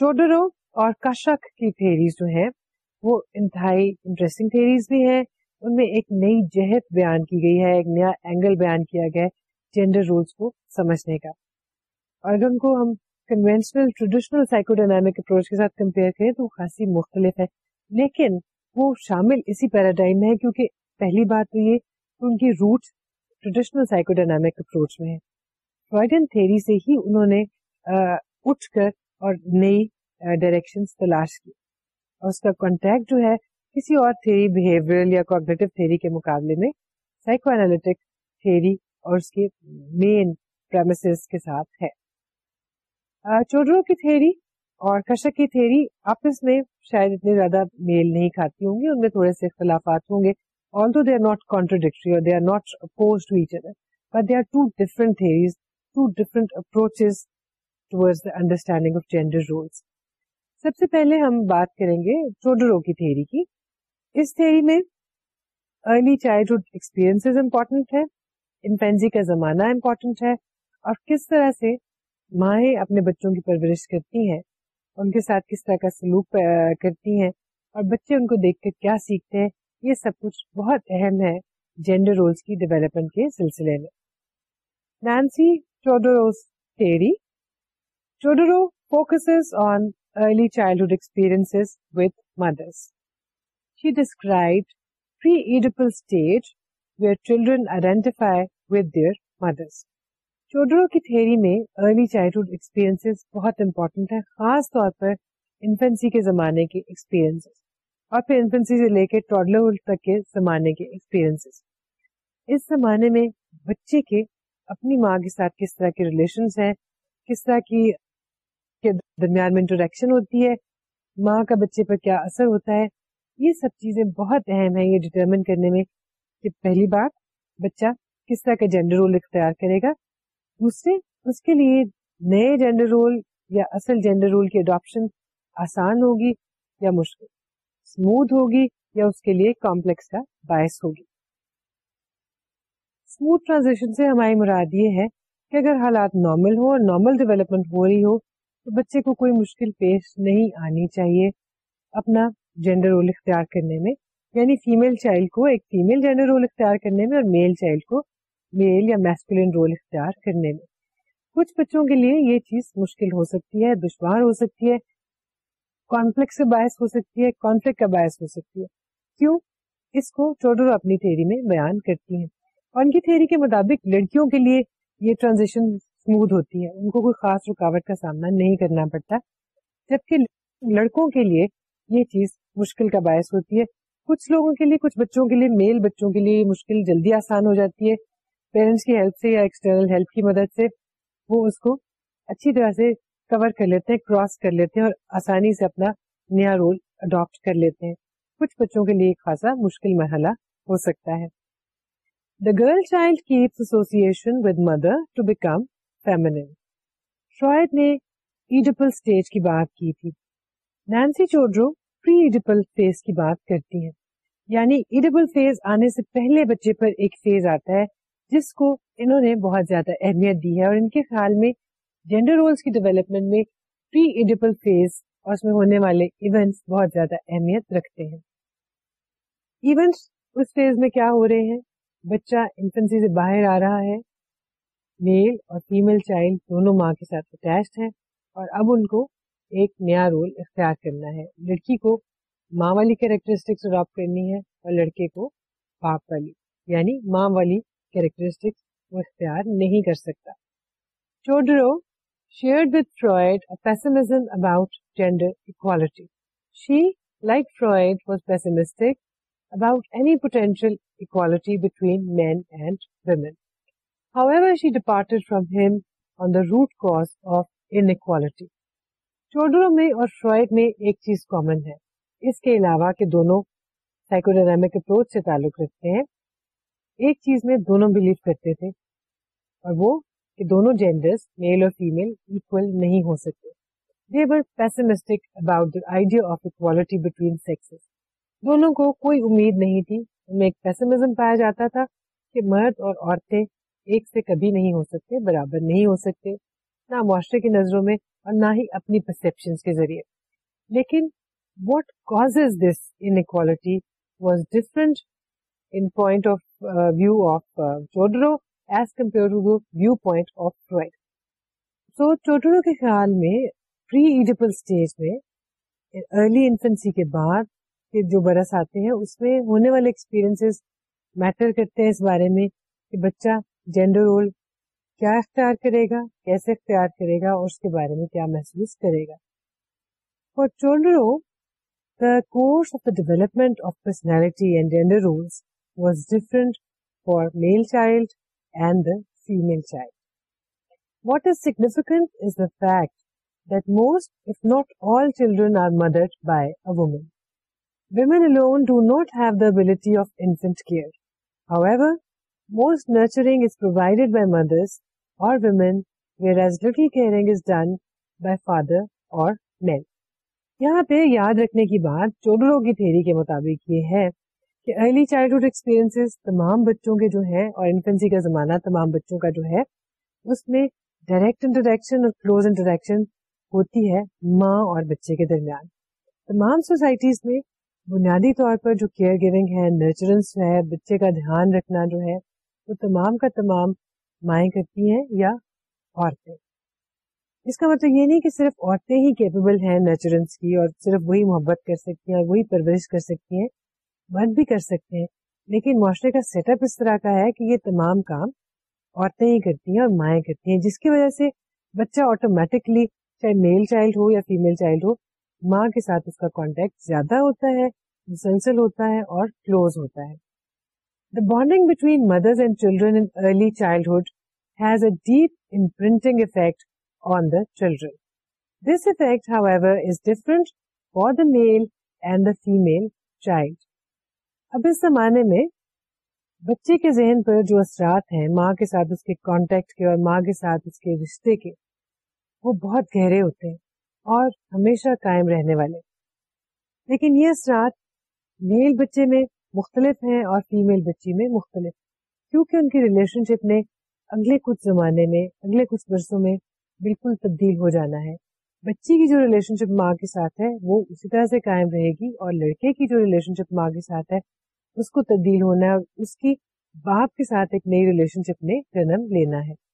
Chodorow اور کشک کی تھیریز جو ہیں وہ انتہائی انٹرسٹنگ تھیریز بھی ہیں ان میں ایک نئی جہت بیان کی گئی ہے ایک نیا اینگل بیان کیا گیا ہے جینڈر رولس کو سمجھنے کا اور اگر ان کو ہم conventional traditional psychodynamic approach کے ساتھ کمپیئر کریں تو خاصی مختلف ہے لیکن وہ شامل اسی پیراڈائم میں ہے کیونکہ پہلی بات تو یہ کہ ان کی root traditional psychodynamic approach میں ہے فرائڈن تھیری سے ہی انہوں نے اٹھ کر اور نئی ڈائریکشن تلاش کی اور اس کا کانٹیکٹ جو ہے کسی اور تھیری بہیویئر یا کوگنیٹو تھیری کے مقابلے میں سائیکو اینالٹک تھیری اور اس کے مین پرمیسز کے ساتھ ہے چوڈرو کی تھیری اور کشک کی تھیری آپس میں شاید اتنے زیادہ میل نہیں کھاتی ہوں گی ان میں تھوڑے سے اختلافات ہوں گے although they are not contradictory اور they are not oppose to each other but they are two different theories two different approaches towards the understanding of gender roles سب سے پہلے ہم بات کریں گے چوڈرو کی تھیری کی اس تھیری میں ارلی ایکسپیرئنس امپورٹینٹ ہے کا زمانہ ہے اور کس طرح سے مائیں اپنے بچوں کی پرورش کرتی ہیں ان کے ساتھ کس طرح کا سلوک کرتی ہیں اور بچے ان کو دیکھ کر کیا سیکھتے ہیں یہ سب کچھ بہت اہم ہے جینڈر رولس کی ڈیولپمنٹ کے سلسلے میں Chodorow theory on early childhood experience with mothers where children identify with their mothers چوڈروں کی تھیری میں ارلی چائلڈہڈ چائلڈہ بہت امپورٹنٹ ہے خاص طور پر انفینسی کے زمانے کے ایکسپیرینسیز اور پھر انفینسی سے لے کے ٹوڈلرہڈ تک کے زمانے کے ایکسپیرئنسیز اس زمانے میں بچے کے اپنی ماں کے ساتھ کس طرح کے ریلیشنس ہیں کس طرح کی کے درمیان میں انٹریکشن ہوتی ہے ماں کا بچے پر کیا اثر ہوتا ہے یہ سب چیزیں بہت اہم ہیں یہ ڈیٹرمن کرنے میں کہ پہلی بات بچہ کس طرح کا جینڈر رول اختیار کرے گا دوسرے اس کے لیے نئے جینڈر رول یا اصل جینڈر رول کی اڈاپشن آسان ہوگی یا مشکل اسموتھ ہوگی یا اس کے لیے کمپلیکس کا باعث ہوگی اسموتھ ٹرانزیکشن سے ہماری مراد یہ ہے کہ اگر حالات نارمل ہو اور نارمل ڈیولپمنٹ ہو رہی ہو تو بچے کو کوئی مشکل پیش نہیں آنی چاہیے اپنا جینڈر رول اختیار کرنے میں یعنی فیمل چائلڈ کو ایک فیمل رول اختیار کرنے میں اور میل چائلڈ کو میل یا میسکولین رول اختیار کرنے میں کچھ بچوں کے لیے یہ چیز مشکل ہو سکتی ہے دشوار ہو سکتی ہے کانفلکٹ سے باعث ہو سکتی ہے کانفلکٹ کا باعث ہو سکتی ہے کیوں اس کو چوٹرو اپنی تھیری میں بیان کرتی ہیں اور ان کی تھیری کے مطابق لڑکیوں کے لیے یہ ٹرانزیشن اسموتھ ہوتی ہے ان کو کوئی خاص رکاوٹ کا سامنا نہیں کرنا پڑتا جبکہ لڑکوں کے لیے یہ چیز مشکل کا باعث ہوتی ہے کچھ لوگوں کے لیے کچھ بچوں کے لیے میل بچوں کے لیے مشکل جلدی آسان ہو جاتی ہے پیرنٹس کی کی ہیلپ ہیلپ سے سے یا ایکسٹرنل مدد وہ اس کو اچھی طرح سے کور کر لیتے ہیں کراس کر لیتے ہیں اور آسانی سے اپنا نیا رول اڈاپٹ کر لیتے ہیں کچھ بچوں کے لیے خاصا مشکل مرحلہ ہو سکتا ہے the girl child keeps association with mother to become feminine شوائد نے سٹیج کی بات کی تھی Nancy Chodorow pre phase phase کی بات کرتی ہیں یعنی آنے سے پہلے بچے پر ایک فیز آتا ہے جس کو انہوں نے بہت زیادہ اہمیت دی ہے اور ان کے خیال میں جینڈر کی ڈیولپمنٹ میں پری فیز اور اس میں ہونے والے ایونٹس بہت زیادہ اہمیت رکھتے ہیں ایونٹس اس فیز میں کیا ہو رہے ہیں بچہ انفینسی سے باہر آ رہا ہے میل اور فیمل چائلڈ دونوں ماں کے ساتھ اٹیچڈ ہیں اور اب ان کو ایک نیا رول اختیار کرنا ہے لڑکی کو ماں والی کیریکٹرسٹکس اڈاپٹ کرنی ہے اور لڑکے کو باپ والی یعنی ماں والی کیریکٹرسٹکس وہ اختیار نہیں کر سکتا Chodorow shared with Freud pessimism about gender equality she like Freud was pessimistic about any potential equality between men and women male اور فیمل ایک ہو سکتے اباؤٹ بٹوین سیکس دونوں کو کوئی امید نہیں تھی ان میں ایک پیسمیزم پایا جاتا تھا کہ مرد اور عورتیں ایک سے کبھی نہیں ہو سکتے برابر نہیں ہو سکتے نہ معاشرے کی نظروں میں اور نہ ہی اپنی پرسپشن کے ذریعے لیکن what cause this inequality was different in point of view of Chodorow as compare to view point of so Chodorow کے خیال میں پری ایڈیبل اسٹیج میں ارلی انفینسی کے بعد کے جو برس آتے ہیں اس میں ہونے والے ایکسپیرئنس میٹر کرتے ہیں اس بارے میں کہ بچہ جینڈر رول کیا اختیار کرے گا کیسے اختیار کرے گا اور اس کے بارے میں کیا محسوس کرے گا for Chodorow the development of personality and gender was different for male child and the female child what is is the fact that most if not all children are mothered by women alone do not have the ability of infant care however most nurturing or by mothers اور یاد رکھنے کی بات چوبڑوں کی theory کے مطابق یہ ہے کہ ارلی ایکسپیرئنس تمام بچوں کے جو ہے اور انفینسی کا زمانہ تمام بچوں کا جو ہے اس میں ڈائریکٹ انٹریکشن اور کلوز انٹریکشن ہوتی ہے ماں اور بچے کے درمیان تمام سوسائٹیز میں بنیادی طور پر جو کیئر گیونگ ہے نرچرنس ہے بچے کا دھیان رکھنا جو ہے تمام کا تمام مائیں کرتی ہیں یا عورتیں اس کا مطلب یہ نہیں کہ صرف عورتیں ہی کیپیبل ہیں نیچورنس کی اور صرف وہی محبت کر سکتی ہیں وہی پرورش کر سکتی ہیں مرد بھی کر سکتے ہیں لیکن معاشرے کا سیٹ اپ اس طرح کا ہے کہ یہ تمام کام عورتیں ہی کرتی ہیں اور مائیں کرتی ہیں جس کی وجہ سے بچہ آٹومیٹکلی چاہے میل چائلڈ ہو یا فیمیل چائلڈ ہو ماں کے ساتھ اس کا کانٹیکٹ زیادہ ہوتا ہے مسلسل ہوتا ہے اور کلوز ہوتا ہے the bonding between mothers and children early childhood has a deep imprinting on the children this affect how different for the male and female child اب اس زمانے میں بچے کے ذہن پر جو اثرات ہیں ماں کے ساتھ اس کے کانٹیکٹ کے اور ماں کے ساتھ اس کے رشتے کے وہ بہت گہرے ہوتے اور ہمیشہ کائم رہنے والے لیکن یہ اثرات میل بچے میں مختلف ہیں اور فیمل بچی میں مختلف کیونکہ ان کی ریلیشن شپ نے اگلے کچھ زمانے میں اگلے کچھ برسوں میں بالکل تبدیل ہو جانا ہے بچی کی جو ریلیشن شپ ماں کے ساتھ ہے وہ اسی طرح سے قائم رہے گی اور لڑکے کی جو ریلیشن شپ ماں کے ساتھ ہے اس کو تبدیل ہونا ہے اس کی باپ کے ساتھ ایک نئی ریلیشن شپ نے جنم لینا ہے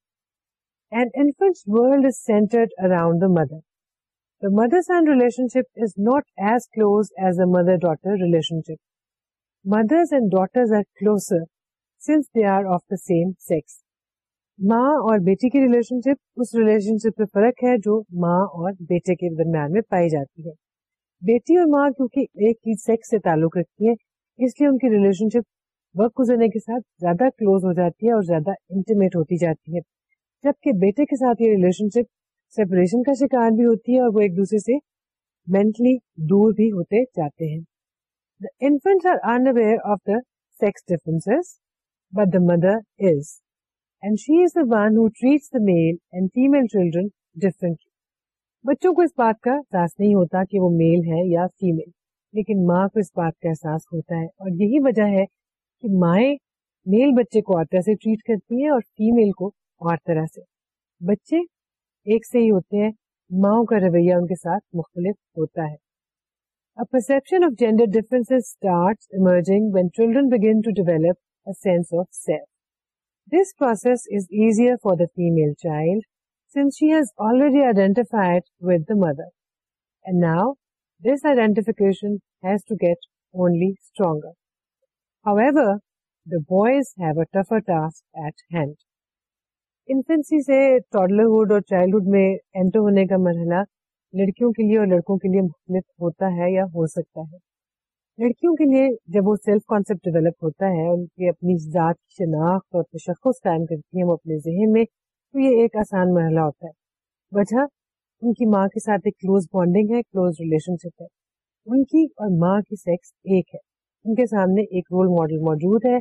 mother mothers and relationship is not as close as a mother daughter relationship mothers and daughters are closer since they are of the same sex ماں اور بیٹی کی ریلیشن شپ اس ریلیشن شپ پہ فرق ہے جو ماں اور بیٹے کے درمیان میں پائی جاتی ہے بیٹی اور ماں کیونکہ ایک ہی سیکس سے تعلق رکھتی ہے اس لیے ان کی ریلیشن شپ وقت گزرنے کے ساتھ زیادہ کلوز ہو جاتی ہے اور زیادہ انٹیمیٹ ہوتی جاتی ہے جبکہ بیٹے کے ساتھ یہ ریلیشن شپ سیپریشن کا شکار بھی ہوتی ہے اور وہ ایک دوسرے سے مینٹلی دور بھی ہوتے جاتے ہیں دا انفینٹ انویئر آف دیکس ڈیف دا مدرس فیمل چلڈرنٹ بچوں کو اس بات کا احساس نہیں ہوتا کہ وہ میل ہے یا فیمل لیکن ماں کو اس بات کا احساس ہوتا ہے اور یہی وجہ ہے کہ مائیں میل بچے کو اور طرح سے ٹریٹ کرتی ہیں اور فیمل کو اور طرح سے بچے ایک سے ہی ہوتے ہیں ماؤں کا رویہ ان کے ساتھ مختلف ہوتا ہے perception of gender difference when children for the female child already identified with the mother and now this identification however boys have a tougher task at hand infancy سے ٹوڈلرہڈ اور چائلڈہڈ میں اینٹر ہونے کا مرحلہ لڑکیوں کے لیے اور لڑکوں کے لیے مختلف ہوتا ہے یا ہو سکتا ہے لڑکیوں کے لیے جب وہ سیلف کانسیپٹ ڈیولپ ہوتا ہے ان کی اپنی ذات کی شناخت اور تشخص قائم کرتی ہیں وہ اپنے ذہن میں تو یہ ایک آسان مرحلہ ہوتا ہے وجہ ان کی ماں کے ساتھ ایک کلوز بانڈنگ ہے کلوز ریلیشن شپ ہے ان کی اور ماں کی سیکس ایک ہے ان کے سامنے ایک رول ماڈل موجود ہے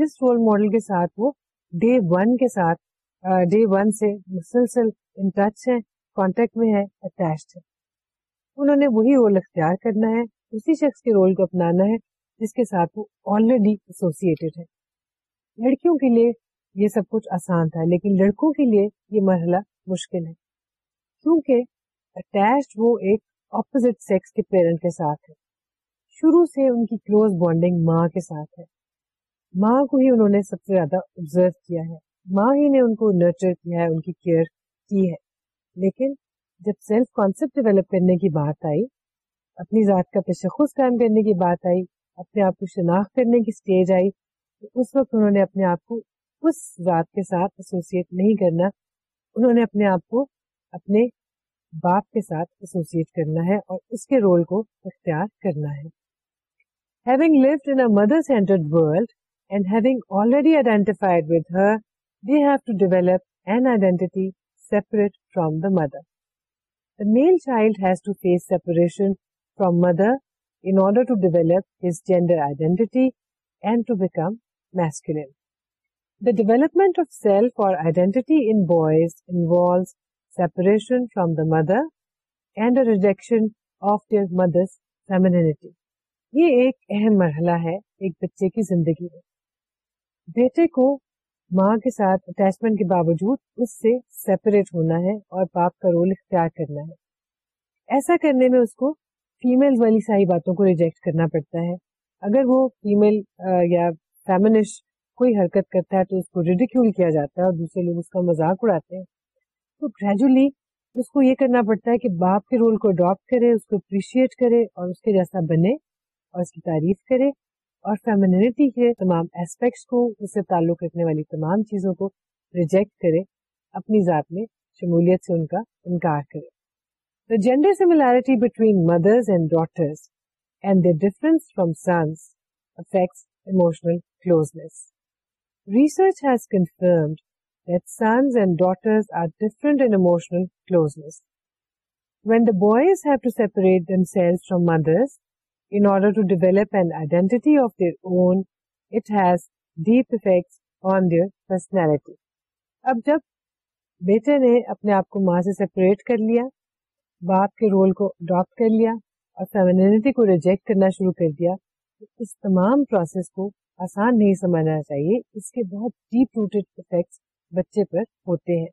جس رول ماڈل کے ساتھ وہ ڈے ون کے ساتھ ڈے ون سے مسلسل ان ٹچ ہیں کانٹیکٹ میں ہے اٹیچڈ انہوں نے وہی رول اختیار کرنا ہے اسی شخص کے رول کو اپنانا ہے جس کے ساتھ وہ آلریڈی ایسوسیڈ ہے لڑکیوں کے لیے یہ سب کچھ آسان تھا لیکن لڑکوں کے لیے یہ مرحلہ مشکل ہے کیونکہ اٹیچ وہ ایک اپوزٹ سیکس کے پیرنٹ کے ساتھ ہے شروع سے ان کی کلوز بانڈنگ ماں کے ساتھ ہے ماں کو ہی انہوں نے سب سے زیادہ آبزرو کیا ہے ماں ہی نے ان کو نرچر کیا ہے ان کی کیئر کی ہے لیکن جب سیلف کانسیپٹ ڈیولپ کرنے کی بات آئی اپنی ذات کا تشخص قائم کرنے کی بات آئی اپنے آپ کو شناخت کرنے کی اسٹیج آئی تو اس وقت انہوں نے اپنے آپ کو اس ذات کے ساتھ ایسوسیٹ نہیں کرنا انہوں نے اپنے آپ کو اپنے باپ کے ساتھ ایسوسیٹ کرنا ہے اور اس کے رول کو اختیار کرنا ہے Having lived in a mother-centered world and having already identified with her, they have to develop an identity separate from the mothering from motherhood and to the development of self اور mother and the reduction of their motherhood یہ ایک اہم مرحلہ ہے ایک بچے کی زندگی میں بیٹے کو ماں کے ساتھ اٹیچمنٹ کے باوجود اس سے سیپریٹ ہونا ہے اور باپ کا رول اختیار کرنا ہے ایسا کرنے میں اس کو فیمل والی ساری باتوں کو ریجیکٹ کرنا پڑتا ہے اگر وہ فیمل یا فیمنش کوئی حرکت کرتا ہے تو اس کو ریڈیکیول کیا جاتا ہے اور دوسرے لوگ اس کا مذاق اڑاتے ہیں تو گریجولی اس کو یہ کرنا پڑتا ہے کہ باپ کے رول کو اڈاپٹ کرے اس کو اپریشیٹ کرے اور اس کے جیسا بنے اور اس کی تعریف کرے اور فیمنٹی کے تمام ایسپیکٹس کو اس سے تعلق رکھنے والی تمام چیزوں کو ریجیکٹ کرے اپنی ذات میں شمولیت سے ان کا انکار کرے the gender similarity between mothers and daughters and the difference from sons affects emotional closeness research has confirmed that sons and daughters are different ones when the boys have to separate themselves from mothers reject کرنا شروع کر دیا تو اس تمام process کو آسان نہیں سمجھنا چاہیے اس کے بہت ڈیپ روٹیڈ بچے پر ہوتے ہیں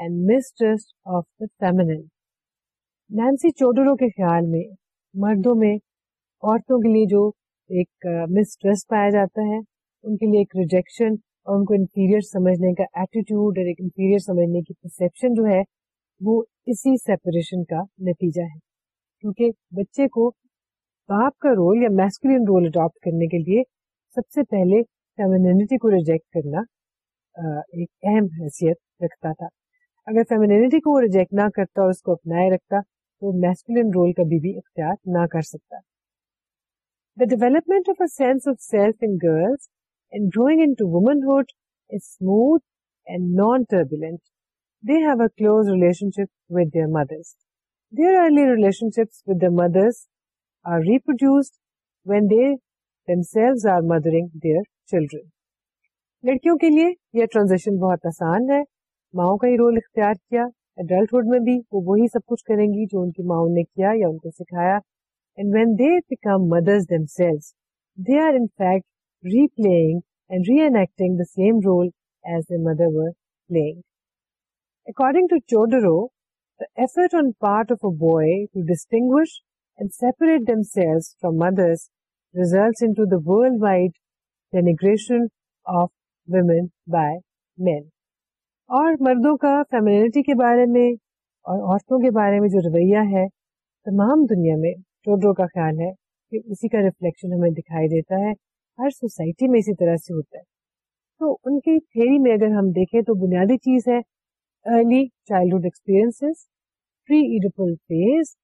فیمینسی چوڈروں کے خیال میں مردوں میں عورتوں کے لیے جو ایک مسٹرسٹ پایا جاتا ہے ان کے لیے ایک ریجیکشن اور ان کو انٹیریئر سمجھنے کا ایٹیٹیوڈ اور ایک سمجھنے کی پرسپشن جو ہے وہ اسی سیپریشن کا نتیجہ ہے کیونکہ بچے کو باپ کا رول یا میسکولین رول اڈاپٹ کرنے کے لیے سب سے پہلے فیمینٹی کو ریجیکٹ کرنا ایک اہم حیثیت رکھتا تھا اگر فیمینٹی کو وہ ریجیکٹ نہ کرتا اور اس کو اپنا رکھتا تو وہ رول کبھی بھی اختیار نہ کر سکتا the development of in girls smooth and non they have a close relationship their mothers mothering their children لڑکیوں کے لیے یہ ٹرانزیکشن بہت آسان ہے ماؤں کا ہی رول اختیار کیا ایڈلٹ ہوڈ میں بھی وہ وہی سب کچھ کریں گی جو ان کی ماؤں نے کیا یا ان کو سکھایا and when they become mothers themselves they are in fact replaying and reenact the same role as a mother were playing according to Chodorow the effort on part of a boy to distinguish and separate themselves from mothers result into the world wide denigration of women by men اور مردوں کا فیملیٹی کے بارے میں اور عورتوں کے بارے میں جو رویہ ہے تمام دنیا میں ٹوڈرو کا خیال ہے کہ اسی کا ریفلیکشن ہمیں دکھائی دیتا ہے ہر سوسائٹی میں اسی طرح سے ہوتا ہے تو ان کی تھیری میں اگر ہم دیکھیں تو بنیادی چیز ہے early childhood experience preoedipal phase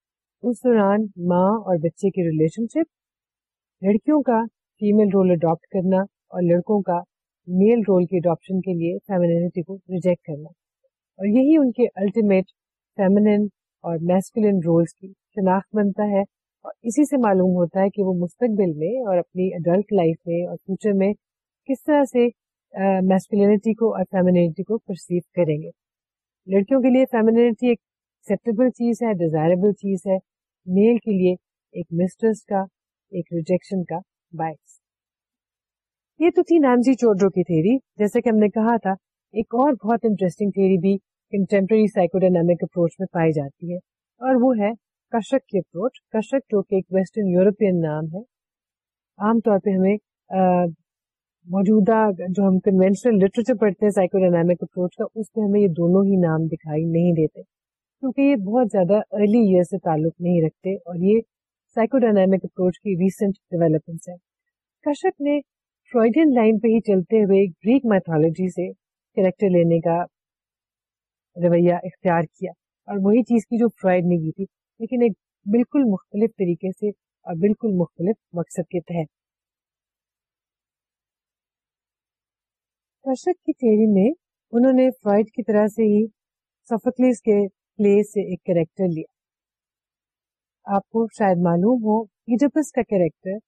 اس دوران ماں اور بچے کی ریلیشن شپ لڑکیوں کا فیمل رول اڈاپٹ کرنا اور لڑکوں کا میل رول کے اڈاپشن کے لیے فیمینینٹی کو ریجیکٹ کرنا اور یہی ان کے الٹیمیٹ فیمیننٹ اور میسکولین رولس کی شناخت بنتا ہے اور اسی سے معلوم ہوتا ہے کہ وہ مستقبل میں اور اپنی اڈلٹ لائف میں اور فیوچر میں کس طرح سے میسکولینٹی کو اور فیمینٹی کو پرسیو کریں گے لڑکیوں کے لیے فیمینٹی ایکسیپٹیبل چیز ہے ڈیزائربل چیز ہے میل کے لیے ایک مسٹرس کا ایک ریجیکشن کا باعث یہ تو تھی نام چوڈرو کی تھیری جیسے کہ ہم نے کہا تھا ایک اور موجودہ جو ہم کنوینشنل لٹریچر پڑھتے ہیں سائیکو ڈینمک اپروچ کا اس میں ہمیں یہ دونوں ہی نام دکھائی نہیں دیتے کیونکہ یہ بہت زیادہ ارلی ایئر سے تعلق نہیں رکھتے اور یہ سائیکو ڈائنمک اپروچ کی ریسنٹ ڈیولپمنٹس ہیں کشک نے فرائڈین لائن پہ ہی چلتے ہوئے گریک میتھولوجی سے کریکٹر لینے کا رویہ اختیار کیا اور وہی چیز کی جو فرائڈ نے کی تھی لیکن ایک بالکل مختلف طریقے سے اور بالکل مختلف مقصد کے تحت درشک کی تھیری میں انہوں نے فرائڈ کی طرح سے ہی سفکلیز کے پلے سے ایک کریکٹر لیا آپ کو شاید معلوم ہو ایڈپس کا کریکٹر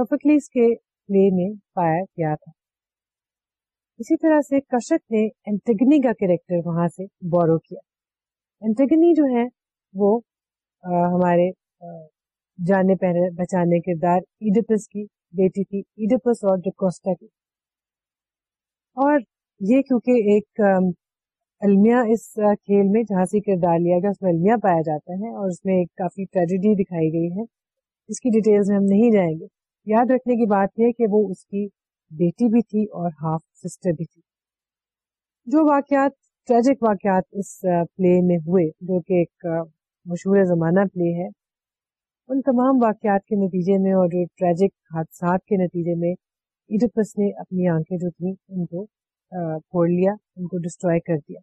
سفکلیز کے پلے میں پایا گیا تھا اسی طرح سے کشت نے اینٹگنی کا کیریکٹر وہاں سے بورو کیا جو ہے وہ ہمارے جانے پہنے بچانے کردار ایڈپس کی بیٹی تھی ایڈپس اور ڈکوسٹا کی اور یہ کیونکہ ایک المیا اس کھیل میں جہاں سے کردار لیا گیا اس میں المیا پایا جاتا ہے اور اس میں ایک کافی ٹریجڈی دکھائی گئی ہے اس کی ڈیٹیلز میں ہم نہیں جائیں گے یاد رکھنے کی بات ہے کہ وہ اس کی بیٹی بھی تھی اور ہاف سسٹر بھی تھی جو واقعات ٹریجک واقعات اس پلے میں ہوئے جو کہ ایک مشہور زمانہ پلے ہے ان تمام واقعات کے نتیجے میں اور جو ٹریجک حادثات کے نتیجے میں ایڈپس نے اپنی آنکھیں جو تھیں ان کو پھوڑ لیا ان کو ڈسٹروائے کر دیا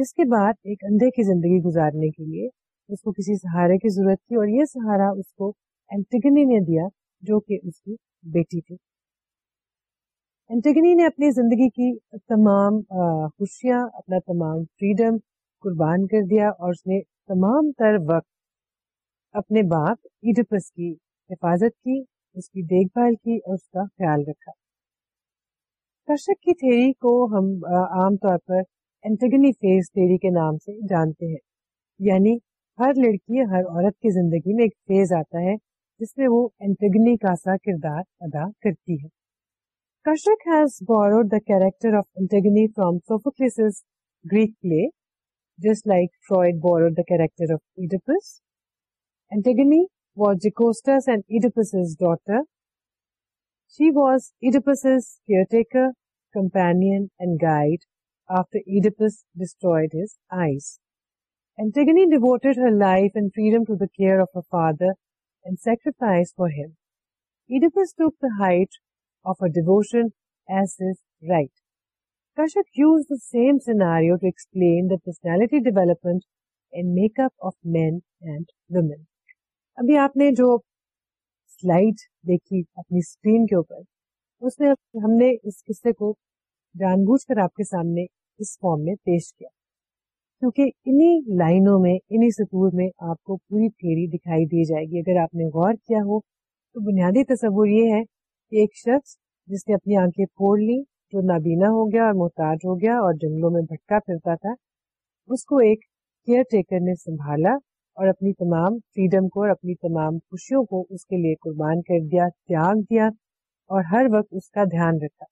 جس کے بعد ایک اندھے کی زندگی گزارنے کے لیے اس کو کسی سہارے کی ضرورت تھی اور یہ سہارا اس کو نے دیا جو کہ اس کی بیٹی تھی اینٹگنی نے اپنی زندگی کی تمام خوشیاں اپنا تمام فریڈم قربان کر دیا اور اس نے تمام تر وقت اپنے باپ ایڈپس کی حفاظت کی اس کی دیکھ بھال کی اور اس کا خیال رکھا کشک کی تھیری کو ہم عام طور پر اینٹگنی فیز تھیری کے نام سے جانتے ہیں یعنی ہر لڑکی ہر عورت کی زندگی میں ایک فیز آتا ہے جس میں وہ انٹگنی کا سا کردار ادا کرتی ہے کشک has borrowed the character of Antigone from Sophocles Greek play just like Freud borrowed the character of Oedipus Antigone was Jocasta's and Oedipus daughter she was Oedipus caretaker companion and guide after Oedipus destroyed his eyes Antigone devoted her life and freedom to the care of her father ڈیوشنٹی development and make up ابھی آپ نے جو slide دیکھی اپنی screen کے اوپر اس میں ہم نے اس قصے کو جان بوجھ کر آپ کے سامنے اس فارم میں پیش کیا کیونکہ انہی لائنوں میں انہی سطور میں آپ کو پوری تھیری دکھائی دی جائے گی اگر آپ نے غور کیا ہو تو بنیادی تصور یہ ہے کہ ایک شخص جس نے اپنی آنکھیں پھوڑ لی جو نابینا ہو گیا اور محتاج ہو گیا اور جنگلوں میں بھٹکا پھرتا تھا اس کو ایک کیئر ٹیکر نے سنبھالا اور اپنی تمام فریڈم کو اور اپنی تمام خوشیوں کو اس کے لیے قربان کر دیا تیاگ دیا اور ہر وقت اس کا دھیان رکھا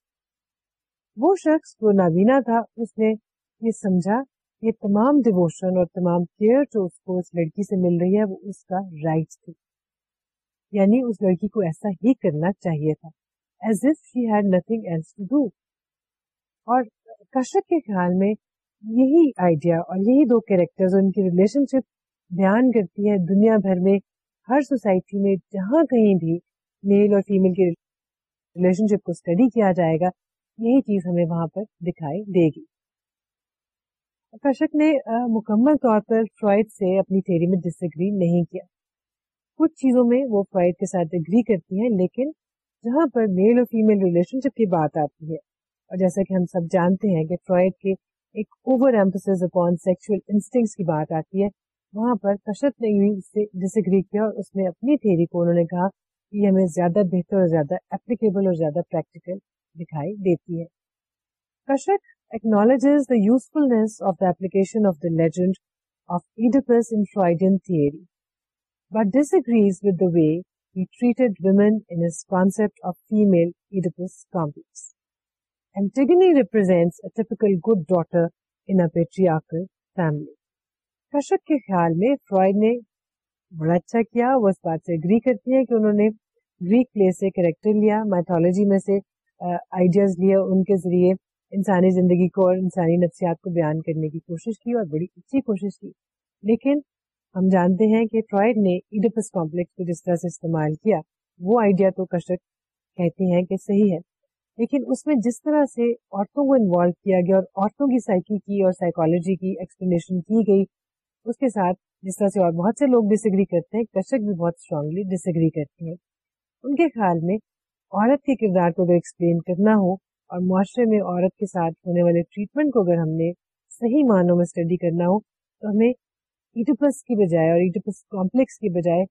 وہ شخص جو نابینا تھا اس نے یہ سمجھا یہ تمام ڈیووشن اور تمام کیئر جو اس کو اس لڑکی سے مل رہی ہے وہ اس کا رائٹ تھی یعنی اس لڑکی کو ایسا ہی کرنا چاہیے تھا as she had nothing else to do اور کشپ کے خیال میں یہی آئیڈیا اور یہی دو کیریکٹر ان کی ریلیشن شپ بیان کرتی ہے دنیا بھر میں ہر سوسائٹی میں جہاں کہیں بھی میل اور فیمل کی ریلیشن شپ کو اسٹڈی کیا جائے گا یہی چیز ہمیں وہاں پر دکھائی دے گی کشک نے مکمل طور پر فرائڈ سے اپنی تھیری میں ڈس نہیں کیا کچھ چیزوں میں وہ فرائڈ کے ساتھ کرتی ہیں لیکن جہاں پر میل اور فیمل ریلیشن شپ کی بات آتی ہے اور جیسا کہ ہم سب جانتے ہیں کہ فرائڈ کے ایک overemphasis upon sexual instinct کی بات آتی ہے وہاں پر کشک نے ڈس ایگری کیا اور اس میں اپنی تھیری کو انہوں نے کہا کہ ہمیں زیادہ بہتر اور زیادہ اپلیکیبل اور زیادہ پریکٹیکل دکھائی دیتی ہے کشک acknowledges the usefulness of the application of the legend of Oedipus in Freudian theory, but disagrees with the way he treated women in his concept of female Oedipus complex. Antigone represents a typical good daughter in a patriarchal family. کشک کے خیال میں fried نے بڑا اچھا کیا وہ اس بات سے اگری کرتی ہیں کہ انہوں نے گریک پلے سے کریکٹر لیا میتھولوجی میں سے آئیڈیاز لیا ان کے ذریعے انسانی زندگی کو اور انسانی نفسیات کو بیان کرنے کی کوشش کی اور بڑی اچھی کوشش کی لیکن ہم جانتے ہیں کہ ٹرائڈ نے ایڈپس کمپلیکس کو جس طرح سے استعمال کیا وہ آئیڈیا تو کشک کہتے ہیں کہ صحیح ہے لیکن اس میں جس طرح سے عورتوں کو انوالو کیا گیا اور عورتوں کی سائیکی کی اور سائیکالوجی کی ایکسپلینیشن کی گئی اس کے ساتھ جس طرح سے اور بہت سے لوگ ڈس ایگری کرتے ہیں کشک بھی بہت اسٹرانگلی ڈس ایگری کرتے ہیں ان کے خیال میں عورت کے کردار کو اگر ایکسپلین کرنا ہو اور معاشرے میں عورت کے ساتھ ہونے والے ٹریٹمنٹ کو اگر ہم نے صحیح معنوں میں اسٹڈی کرنا ہو تو ہمیں ایٹوپس کی بجائے اور ایٹوپس کمپلیکس کی بجائے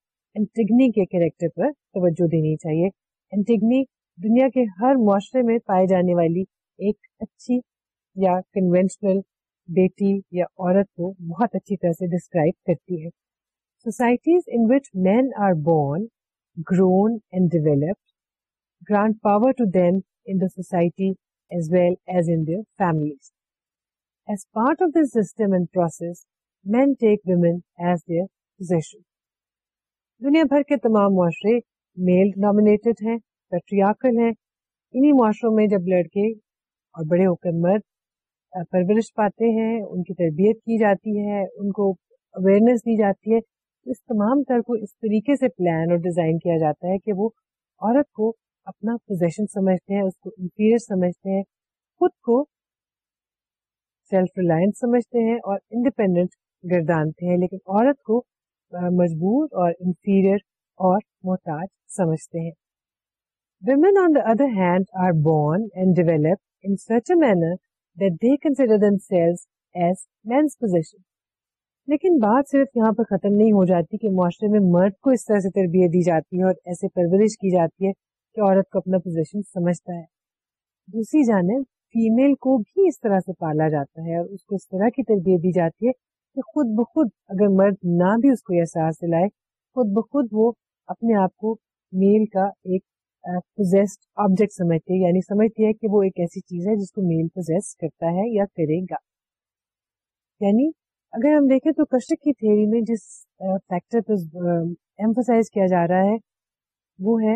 کے پر توجہ دینی چاہیے انٹیگنی دنیا کے ہر معاشرے میں پائے جانے والی ایک اچھی یا کنوینشنل بیٹی یا عورت کو بہت اچھی طرح سے ڈسکرائب کرتی ہے societies in which men are born grown and developed granted power to then in in the society as as As as well their their families. part of this system and process, men take women possession. معاشروں میں جب لڑکے اور بڑے کر مرد پرورش پاتے ہیں ان کی تربیت کی جاتی ہے ان کو اویئرنیس دی جاتی ہے اس تمام تر کو اس طریقے سے پلان اور ڈیزائن کیا جاتا ہے کہ وہ عورت کو اپنا پوزیشن سمجھتے ہیں اس کو انفیریئر سمجھتے ہیں خود کو سیلف ریلائنس سمجھتے ہیں اور انڈیپینڈنٹ گردانتے ہیں لیکن عورت کو مجبور اور انفیریئر اور محتاج سمجھتے ہیں women on the other hand are born and in such a manner that they consider as men's position لیکن بات صرف یہاں پر ختم نہیں ہو جاتی کہ معاشرے میں مرد کو اس طرح سے تربیت دی جاتی ہے اور ایسے پرورش کی جاتی ہے کہ عورت کو اپنا پوزیشن سمجھتا ہے دوسری جانب فیمل کو بھی اس طرح سے پالا جاتا ہے اور اس کو اس طرح کی تربیت دی جاتی ہے کہ خود بخود اگر مرد نہ بھی اس کو احساس دلائے خود بخود وہ اپنے آپ کو میل کا ایک پوزیسڈ سمجھتی سمجھتے یعنی سمجھتی ہے کہ وہ ایک ایسی چیز ہے جس کو میل پوزیس کرتا ہے یا کرے گا یعنی اگر ہم دیکھیں تو کشک کی تھیری میں جس فیکٹر پہ جا رہا ہے وہ ہے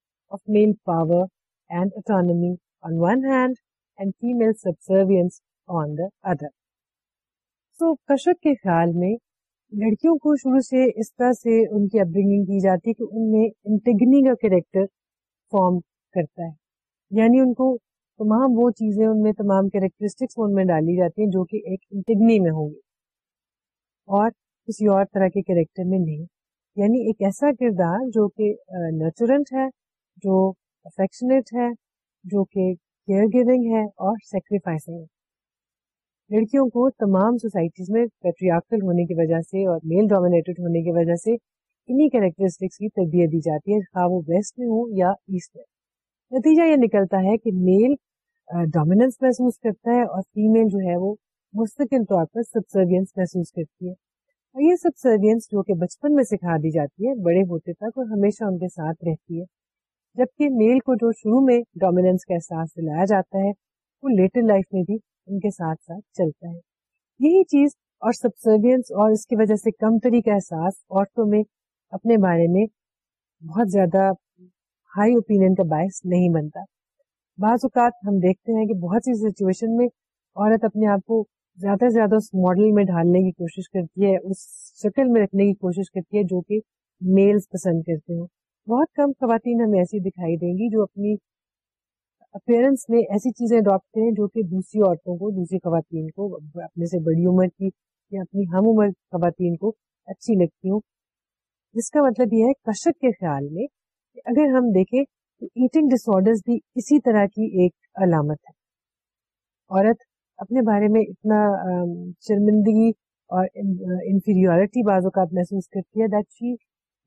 خیال میں لڑکیوں کو شروع سے اس طرح سے ان کی کی جاتی ہے کہ ان میں انٹگنی کا کریکٹر فارم کرتا ہے یعنی ان کو تمام وہ چیزیں ان میں تمام کیریکٹرسٹکس ان میں ڈالی جاتی ہیں جو کہ ایک انٹگنی میں ہوں گی اور کسی اور طرح کے کریکٹر میں نہیں یعنی ایک ایسا کردار جو کہ نیچورنٹ ہے جو افیکشنیٹ ہے جو کہ کیئر گیونگ ہے اور سیکریفائسنگ ہے لڑکیوں کو تمام سوسائٹیز میں ہونے ہونے کی کی کی وجہ وجہ سے سے اور میل ڈومینیٹڈ تربیت دی جاتی ہے خواہ وہ ویسٹ میں یا ایسٹ میں نتیجہ یہ نکلتا ہے کہ میل ڈومیننس محسوس کرتا ہے اور فیمل جو ہے وہ مستقل طور پر سبسروینس محسوس کرتی ہے اور یہ سب جو جو بچپن میں سکھا دی جاتی ہے بڑے ہوتے تک اور ہمیشہ ان کے ساتھ رہتی ہے جبکہ میل کو جو شروع میں ڈومیننس کا احساس دلایا جاتا ہے وہ لیٹر لائف میں بھی ان کے ساتھ ساتھ چلتا ہے یہی چیز اور اور اس کی وجہ سے کم تری کا احساس عورتوں میں اپنے بارے میں بہت زیادہ ہائی کا باعث نہیں بنتا بعض اوقات ہم دیکھتے ہیں کہ بہت سی سچویشن میں عورت اپنے آپ کو زیادہ سے زیادہ اس ماڈل میں ڈھالنے کی کوشش کرتی ہے اس شکل میں رکھنے کی کوشش کرتی ہے جو کہ میلز پسند کرتے ہوں بہت کم خواتین ہمیں ایسی دکھائی دیں گی جو اپنی اپیرنس میں ایسی چیزیں اڈاپٹ کریں جو کہ دوسری عورتوں کو دوسری خواتین کو اپنے سے بڑی عمر کی یا اپنی ہم عمر خواتین کو اچھی لگتی ہوں جس کا مطلب یہ ہے کشت کے خیال میں اگر ہم دیکھیں تو ایٹنگ ڈس آڈر بھی اسی طرح کی ایک علامت ہے عورت اپنے بارے میں اتنا شرمندگی اور انفیریٹی بعض اوقات محسوس کرتی ہے that she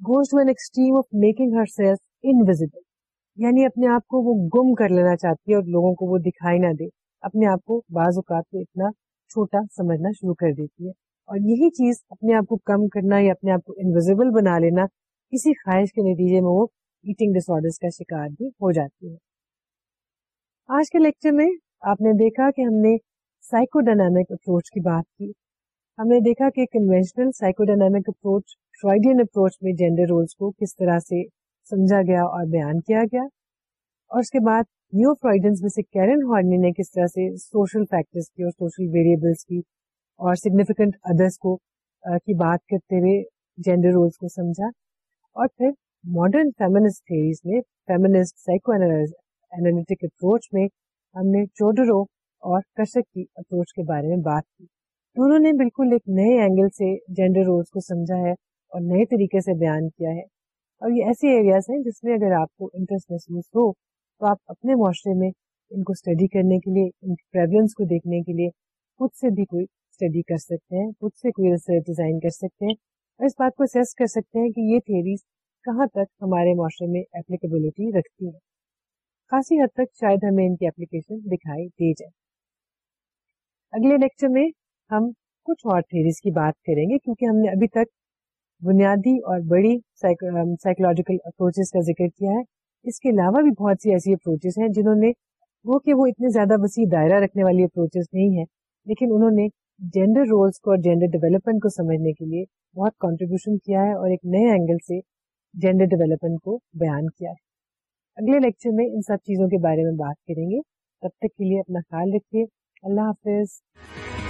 goes to an extreme of making herself invisible. یعنی اپنے آپ کو وہ گم کر لینا چاہتی ہے اور لوگوں کو وہ دکھائی نہ دے اپنے آپ کو بعض اوقات میں اتنا چھوٹا سمجھنا شروع کر دیتی ہے اور یہی چیز اپنے آپ کو کم کرنا یا اپنے آپ کو انویزبل بنا لینا کسی خواہش کے نتیجے میں وہ ایٹنگ ڈس آڈر کا شکار بھی ہو جاتی ہے آج کے لیکچر میں آپ نے دیکھا کہ ہم نے سائیکو ڈائنامک اپروچ کی بات کی ہم نے دیکھا کہ conventional psychodynamic approach Freudian approach میں جینڈر رولس کو کس طرح سے سمجھا گیا اور بیان کیا گیا اور اس کے بعد نیو فرائیڈنس میں سے کیرن ہارنی نے کس طرح سے سوشل فیکٹرز کی اور سوشل ویریبلس کی اور سگنیفیکینٹ ادرس کو کی بات کرتے ہوئے جینڈر رولس کو سمجھا اور پھر ماڈرن فیمنسٹ تھیریز میں فیمنسٹ سائیکو اینالٹک اپروچ میں ہم نے چوڈرو اور کشک کی اپروچ کے بارے میں بات کی دونوں نے بالکل ایک نئے اینگل سے جینڈر رولس کو سمجھا ہے اور نئے طریقے سے بیان کیا ہے اور یہ ایسے ایریاز ہیں جس میں اگر آپ کو انٹرسٹ محسوس ہو تو آپ اپنے معاشرے میں ان کو اسٹڈی کرنے کے لیے ان کی پریولنس کو دیکھنے کے لیے خود سے بھی کوئی اسٹڈی کر سکتے ہیں خود سے کوئی ریسرچ ڈیزائن کر سکتے ہیں اور اس بات کو سیس کر سکتے ہیں کہ یہ تھیریز کہاں تک ہمارے معاشرے میں اپلیکیبلٹی رکھتی ہے خاصی حد تک شاید ہمیں ان کی اپلیکیشن دکھائی دی جائے اگلے لیکچر میں ہم کچھ اور تھیریز کی بات کریں گے کیونکہ ہم نے ابھی تک بنیادی اور بڑی سائیکولوجیکل اپروچز um, کا ذکر کیا ہے اس کے علاوہ بھی بہت سی ایسی اپروچیز ہیں جنہوں نے وہ کہ وہ اتنے زیادہ وسیع دائرہ رکھنے والی اپروچز نہیں ہیں لیکن انہوں نے جینڈر رولس کو اور جینڈر ڈیولپمنٹ کو سمجھنے کے لیے بہت کنٹریبیوشن کیا ہے اور ایک نئے اینگل سے جینڈر ڈیولپمنٹ کو بیان کیا ہے اگلے لیکچر میں ان سب چیزوں کے بارے میں بات کریں گے تب تک کے لیے اپنا خیال رکھیے اللہ حافظ